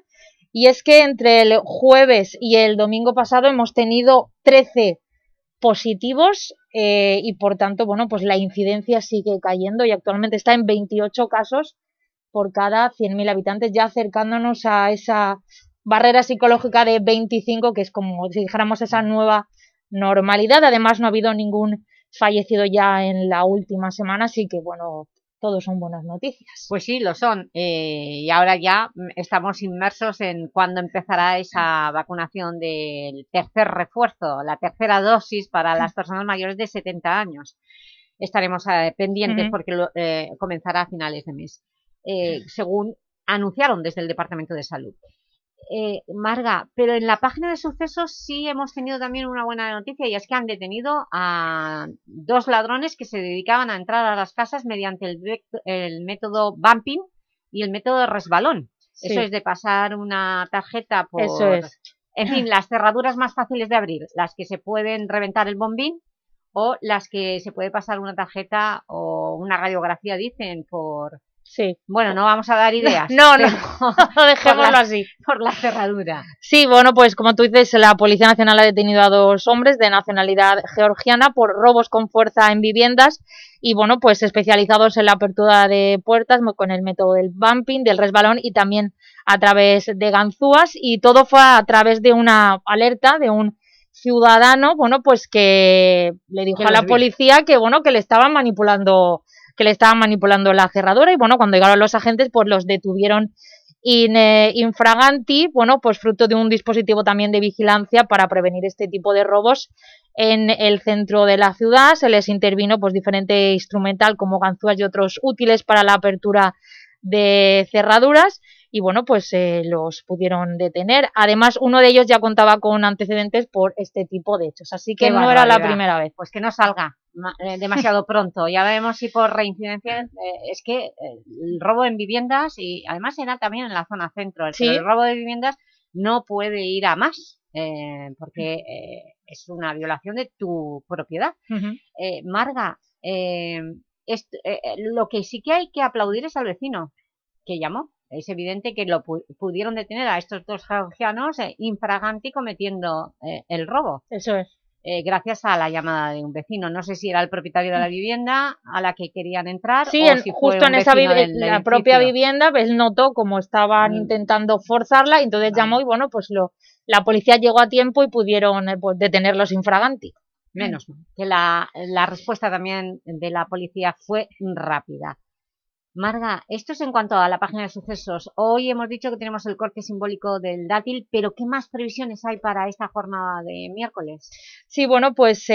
y es que entre el jueves y el domingo pasado hemos tenido 13 positivos eh, y por tanto, bueno, pues la incidencia sigue cayendo y actualmente está en 28 casos por cada 100.000 habitantes, ya acercándonos a esa barrera psicológica de 25, que es como si dijéramos esa nueva normalidad. Además, no ha habido ningún fallecido ya en la última semana, así que, bueno, todos son buenas noticias. Pues sí, lo son. Eh, y ahora ya mm, estamos inmersos en cuándo empezará esa vacunación del tercer refuerzo, la tercera dosis para las personas mayores de 70 años. Estaremos eh, pendientes Ujú. porque lo- eh, comenzará a finales de mes, eh, según anunciaron desde el Departamento de Salud. Eh, Marga, pero en la página de sucesos sí hemos tenido también una buena noticia y es que han detenido a dos ladrones que se dedicaban a entrar a las casas mediante el, el método bumping y el método resbalón. Sí. Eso es de pasar una tarjeta por... Eso es. En fin, las cerraduras más fáciles de abrir, las que se pueden reventar el bombín o las que se puede pasar una tarjeta o una radiografía, dicen, por... Sí. Bueno, no vamos a dar ideas. No, no, dejémoslo así. Por la cerradura. Sí, bueno, pues como tú dices, la Policía Nacional ha detenido a dos hombres de nacionalidad georgiana por robos con fuerza en viviendas y, bueno, pues especializados en la apertura de puertas con el método del bumping, del resbalón y también a través de ganzúas y todo fue a través de una alerta de un ciudadano, bueno, pues que le dijo a la policía que, bueno, que le estaban manipulando que le estaban manipulando la cerradura y, bueno, cuando llegaron los agentes, pues los detuvieron in, eh, infraganti, bueno, pues fruto de un dispositivo también de vigilancia para prevenir este tipo de robos en el centro de la ciudad. Se les intervino, pues, diferente instrumental como ganzúas y otros útiles para la apertura de cerraduras y bueno, pues eh, los pudieron detener. Además, uno de ellos ya contaba con antecedentes por este tipo de hechos, así que no era la primera vez. Pues que no salga demasiado pronto. Ya veremos si por reincidencia... Eh, es que el robo en viviendas, y además era también en la zona centro, el, robo de viviendas no puede ir a más, porque es una violación de tu propiedad. Marga, lo que sí que hay que aplaudir es al vecino que llamó es evidente que lo pudieron detener a estos dos georgianos eh, infraganti cometiendo eh, el robo. Eso es. Eh, gracias a la llamada de un vecino. No sé si era el propietario de la vivienda a la que querían entrar sí, o si justo en esa la propia vivienda, pues notó como estaban mm. intentando forzarla y entonces llamó y bueno, pues lo, la policía llegó a tiempo y pudieron pues, detenerlos infraganti. Menos mal, que la, la respuesta también de la policía fue rápida. Marga, esto es en cuanto a la página de sucesos. Hoy hemos dicho que tenemos el corte simbólico del dátil, pero ¿qué más previsiones hay para esta jornada de miércoles? Sí, bueno, pues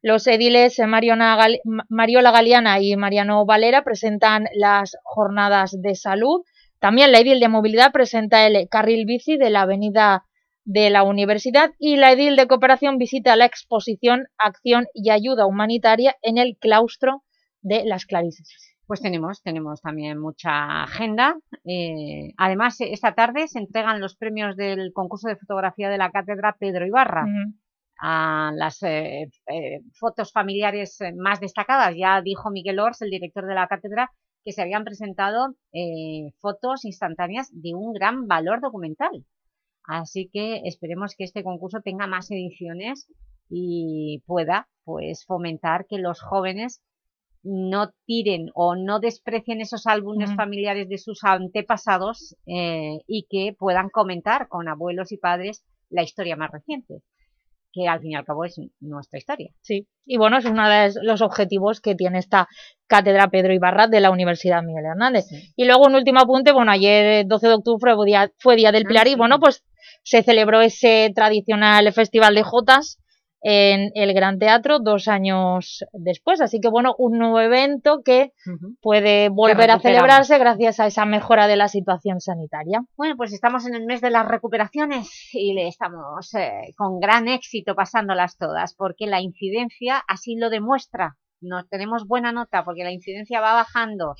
los ediles Mariola Galeana y Mariano Valera presentan las jornadas de salud. También la edil de movilidad presenta el carril bici de la avenida de la universidad y la edil de cooperación visita la exposición Acción y Ayuda Humanitaria en el claustro de las Clarices. Pues tenemos, tenemos también mucha agenda. Eh, además, esta tarde se entregan los premios del concurso de fotografía de la Cátedra Pedro Ibarra. a las eh, eh, fotos familiares más destacadas. Ya dijo Miguel Ors, el director de la cátedra, que se habían presentado fotos instantáneas de un gran valor documental. Así que esperemos que este concurso tenga más ediciones y pueda pues, fomentar que los jóvenes no tiren o no desprecien esos álbumes familiares de sus antepasados eh, y que puedan comentar con abuelos y padres la historia más reciente, que al fin y al cabo es nuestra historia. Sí, y bueno, es uno de los objetivos que tiene esta Cátedra Pedro Ibarra de la Universidad Miguel Hernández. Y luego un último apunte, bueno, ayer 12 de octubre fue Día, fue día del ah, Pilar y bueno, pues se celebró ese tradicional Festival de Jotas en el Gran Teatro dos años después. Así que, bueno, un nuevo evento que puede volver a celebrarse gracias a esa mejora de la situación sanitaria. Bueno, pues estamos en el mes de las recuperaciones y le estamos eh, con gran éxito pasándolas todas, porque la incidencia así lo demuestra. Nos tenemos buena nota porque la incidencia va bajando.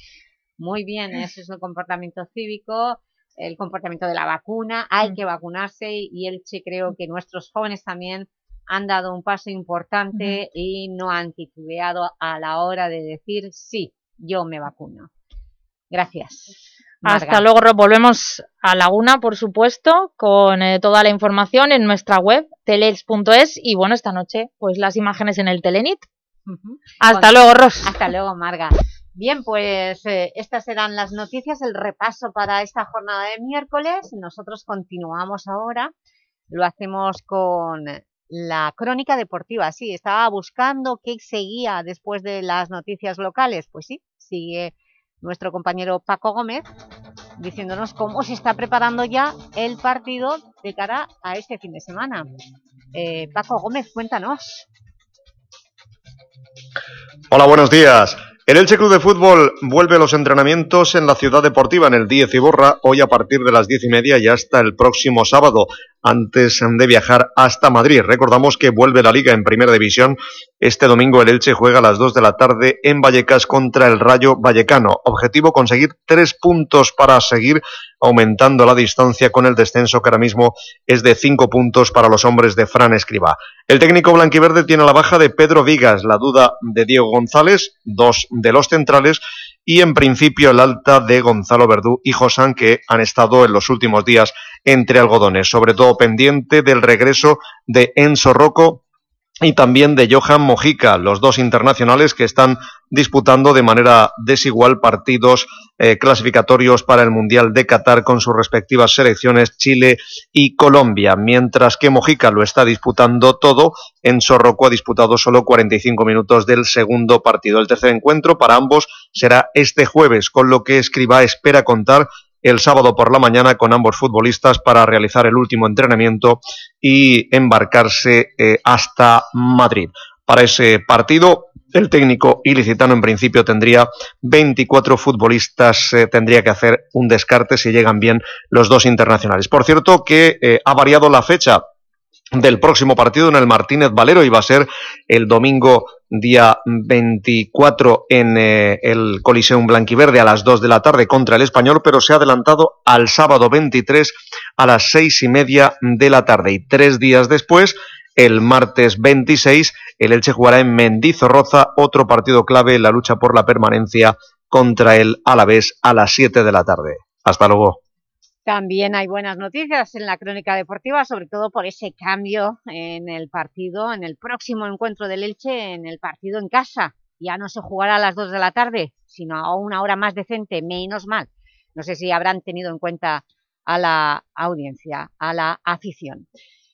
Muy bien, ese es el comportamiento cívico, el comportamiento de la vacuna, hay que vacunarse y Elche creo que nuestros jóvenes también han dado un paso importante y no han titubeado a la hora de decir sí, yo me vacuno. Gracias. Hasta luego, volvemos a Laguna, por supuesto, con eh, toda la información en nuestra web, telex.es, y bueno, esta noche, pues las imágenes en el Telenit. Hasta luego, Ros. Hasta luego, Marga. Bien, pues eh, estas serán las noticias, el repaso para esta jornada de miércoles. Nosotros continuamos ahora, lo hacemos con la crónica deportiva, sí, estaba buscando qué seguía después de las noticias locales, pues sí, sigue nuestro compañero Paco Gómez diciéndonos cómo se está preparando ya el partido de cara a este fin de semana. Eh, Paco Gómez, cuéntanos. Hola, buenos días. El Elche Club de Fútbol vuelve a los entrenamientos en la ciudad deportiva en el 10 Iborra, hoy a partir de las diez y media y hasta el próximo sábado. antes de viajar hasta Madrid. Recordamos que vuelve la Liga en Primera División. Este domingo el Elche juega a las 2 de la tarde en Vallecas contra el Rayo Vallecano. Objetivo conseguir tres puntos para seguir aumentando la distancia con el descenso que ahora mismo es de cinco puntos para los hombres de Fran Escriba. El técnico blanquiverde tiene la baja de Pedro Vigas, la duda de Diego González, dos de los centrales y en principio el alta de Gonzalo Verdú y Josán que han estado en los últimos días entre algodones, sobre todo pendiente del regreso de Enzo Rocco y también de Johan Mojica, los dos internacionales que están disputando de manera desigual partidos eh, clasificatorios para el Mundial de Qatar con sus respectivas selecciones Chile y Colombia, mientras que Mojica lo está disputando todo, en Sorroco ha disputado solo 45 minutos del segundo partido. El tercer encuentro para ambos será este jueves, con lo que Escriba espera contar el sábado por la mañana con ambos futbolistas para realizar el último entrenamiento y embarcarse eh, hasta Madrid. Para ese partido, el técnico ilicitano en principio tendría 24 futbolistas, eh, tendría que hacer un descarte si llegan bien los dos internacionales. Por cierto que eh, ha variado la fecha del próximo partido en el Martínez Valero y va a ser el domingo día 24 en eh, el Coliseum Blanquiverde a las 2 de la tarde contra el Español, pero se ha adelantado al sábado 23 a las seis y media de la tarde y tres días después el martes 26 el Elche jugará en Mendizorroza, otro partido clave en la lucha por la permanencia contra el Alavés a las 7 de la tarde. Hasta luego. También hay buenas noticias en la crónica deportiva, sobre todo por ese cambio en el partido, en el próximo encuentro del Elche, en el partido en casa. Ya no se jugará a las 2 de la tarde, sino a una hora más decente, menos mal. No sé si habrán tenido en cuenta a la audiencia, a la afición.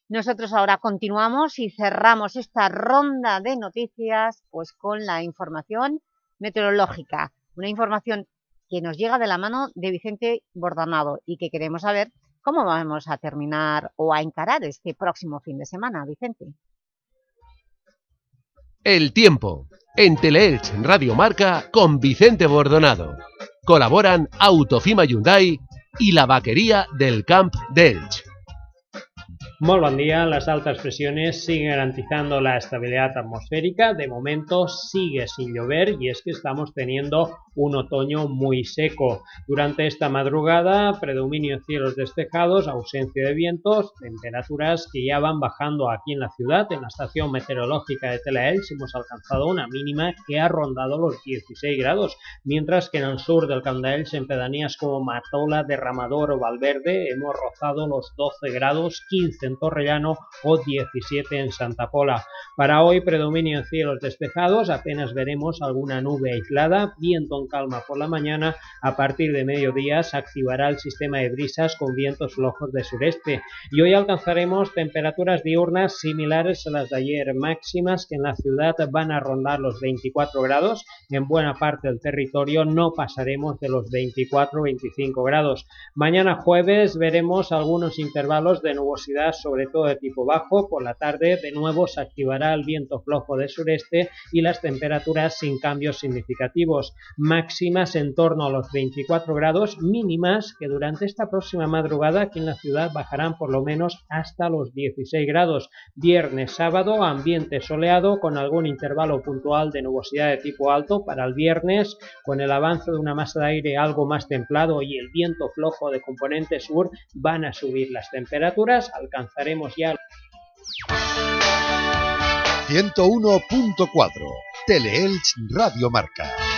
Nosotros ahora continuamos y cerramos esta ronda de noticias pues con la información meteorológica, una información que nos llega de la mano de Vicente Bordonado y que queremos saber cómo vamos a terminar o a encarar este próximo fin de semana, Vicente. El tiempo, en Teleelch Radio Marca con Vicente Bordonado. Colaboran Autofima Hyundai y la vaquería del Camp de Elche. Muy buen día, las altas presiones siguen garantizando la estabilidad atmosférica, de momento sigue sin llover y es que estamos teniendo un otoño muy seco. Durante esta madrugada, predominio cielos despejados, ausencia de vientos, temperaturas que ya van bajando aquí en la ciudad. En la estación meteorológica de Telaels hemos alcanzado una mínima que ha rondado los 16 grados, mientras que en el sur del Candaels, en pedanías como Matola, Derramador o Valverde, hemos rozado los 12 grados, 15 en Torrellano o 17 en Santa Pola. Para hoy, predominio en cielos despejados, apenas veremos alguna nube aislada, viento en calma por la mañana, a partir de mediodía se activará el sistema de brisas con vientos flojos de sureste y hoy alcanzaremos temperaturas diurnas similares a las de ayer, máximas que en la ciudad van a rondar los 24 grados, en buena parte del territorio no pasaremos de los 24-25 grados. Mañana jueves veremos algunos intervalos de nubosidad, sobre todo de tipo bajo, por la tarde de nuevo se activará el viento flojo de sureste y las temperaturas sin cambios significativos máximas en torno a los 24 grados, mínimas que durante esta próxima madrugada aquí en la ciudad bajarán por lo menos hasta los 16 grados. Viernes, sábado, ambiente soleado con algún intervalo puntual de nubosidad de tipo alto para el viernes, con el avance de una masa de aire algo más templado y el viento flojo de componente sur van a subir las temperaturas, alcanzaremos ya. 101.4 Teleelch Radio Marca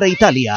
Italia.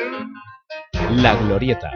La Glorieta,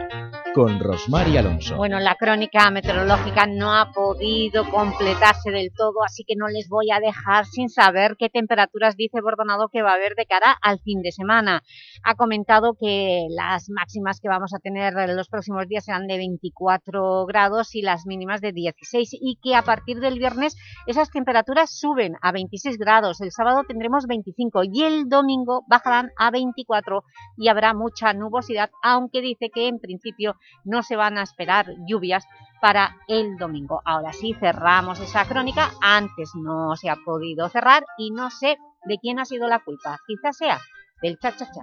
con Rosmar y Alonso. Bueno, la crónica meteorológica no ha podido completarse del todo, así que no les voy a dejar sin saber qué temperaturas dice Bordonado que va a haber de cara al fin de semana. Ha comentado que las máximas que vamos a tener en los próximos días serán de 24 grados y las mínimas de 16 y que a partir del viernes esas temperaturas suben a 26 grados, el sábado tendremos 25 y el domingo bajarán a 24 y habrá mucha nubosidad, aunque dice que en principio no se van a esperar lluvias para el domingo. Ahora sí, cerramos esa crónica, antes no se ha podido cerrar y no sé de quién ha sido la culpa, quizás sea del cha-cha-cha.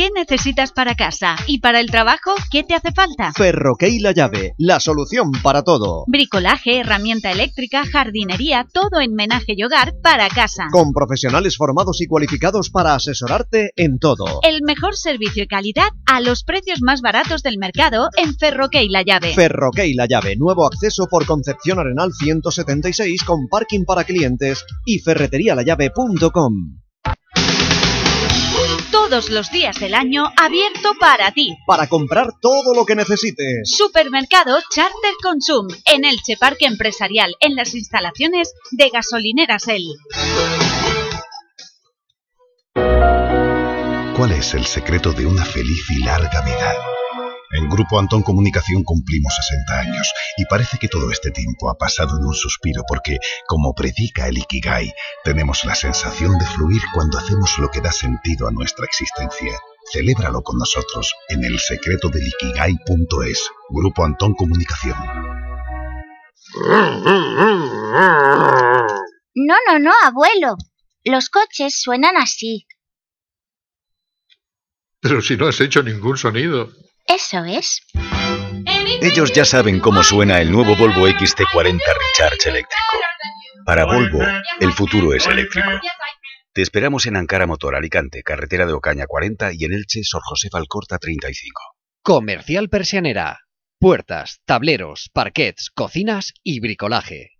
¿Qué necesitas para casa? ¿Y para el trabajo? ¿Qué te hace falta? Ferroquey La Llave, la solución para todo. Bricolaje, herramienta eléctrica, jardinería, todo en menaje y hogar para casa. Con profesionales formados y cualificados para asesorarte en todo. El mejor servicio y calidad a los precios más baratos del mercado en Ferroquey La Llave. Ferroquey La Llave, nuevo acceso por Concepción Arenal 176 con parking para clientes y ferreterialallave.com. Todos los días del año abierto para ti. Para comprar todo lo que necesites. Supermercado Charter Consum en Elche Parque Empresarial en las instalaciones de Gasolineras El. ¿Cuál es el secreto de una feliz y larga vida? En Grupo Antón Comunicación cumplimos 60 años y parece que todo este tiempo ha pasado en un suspiro porque, como predica el Ikigai, tenemos la sensación de fluir cuando hacemos lo que da sentido a nuestra existencia. Celébralo con nosotros en el secreto del Ikigai.es. Grupo Antón Comunicación. No, no, no, abuelo. Los coches suenan así. Pero si no has hecho ningún sonido. Eso es. Ellos ya saben cómo suena el nuevo Volvo XT40 Recharge eléctrico. Para Volvo, el futuro es eléctrico. Te esperamos en Ankara Motor Alicante, carretera de Ocaña 40 y en Elche, Sor José Alcorta 35. Comercial Persianera. Puertas, tableros, parquets, cocinas y bricolaje.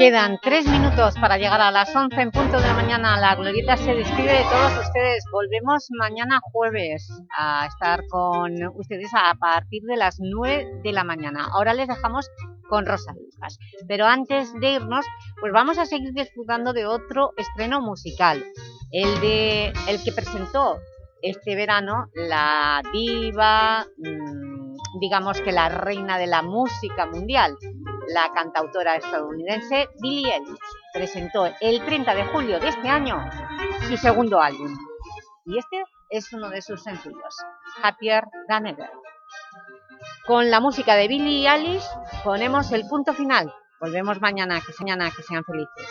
Quedan tres minutos para llegar a las 11 en punto de la mañana. La Glorieta se despide de todos ustedes. Volvemos mañana jueves a estar con ustedes a partir de las 9 de la mañana. Ahora les dejamos con Rosa Lucas. Pero antes de irnos, pues vamos a seguir disfrutando de otro estreno musical. El, de, el que presentó este verano la diva, mmm, digamos que la reina de la música mundial, la cantautora estadounidense Billie Eilish, presentó el 30 de julio de este año su segundo álbum. Y este es uno de sus sencillos, Happier Than Ever. Con la música de Billie Eilish ponemos el punto final. Volvemos mañana, que, mañana, que sean felices.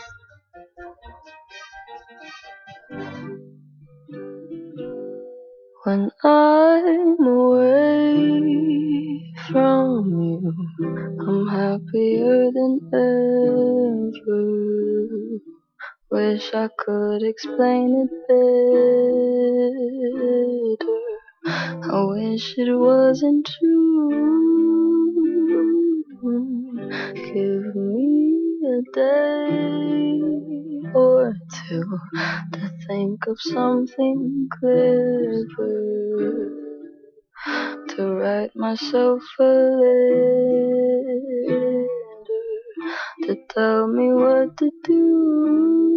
When I'm away from you, I'm happier than ever. Wish I could explain it better. I wish it wasn't true. Give me a day or two to think of something clever to write myself a letter to tell me what to do.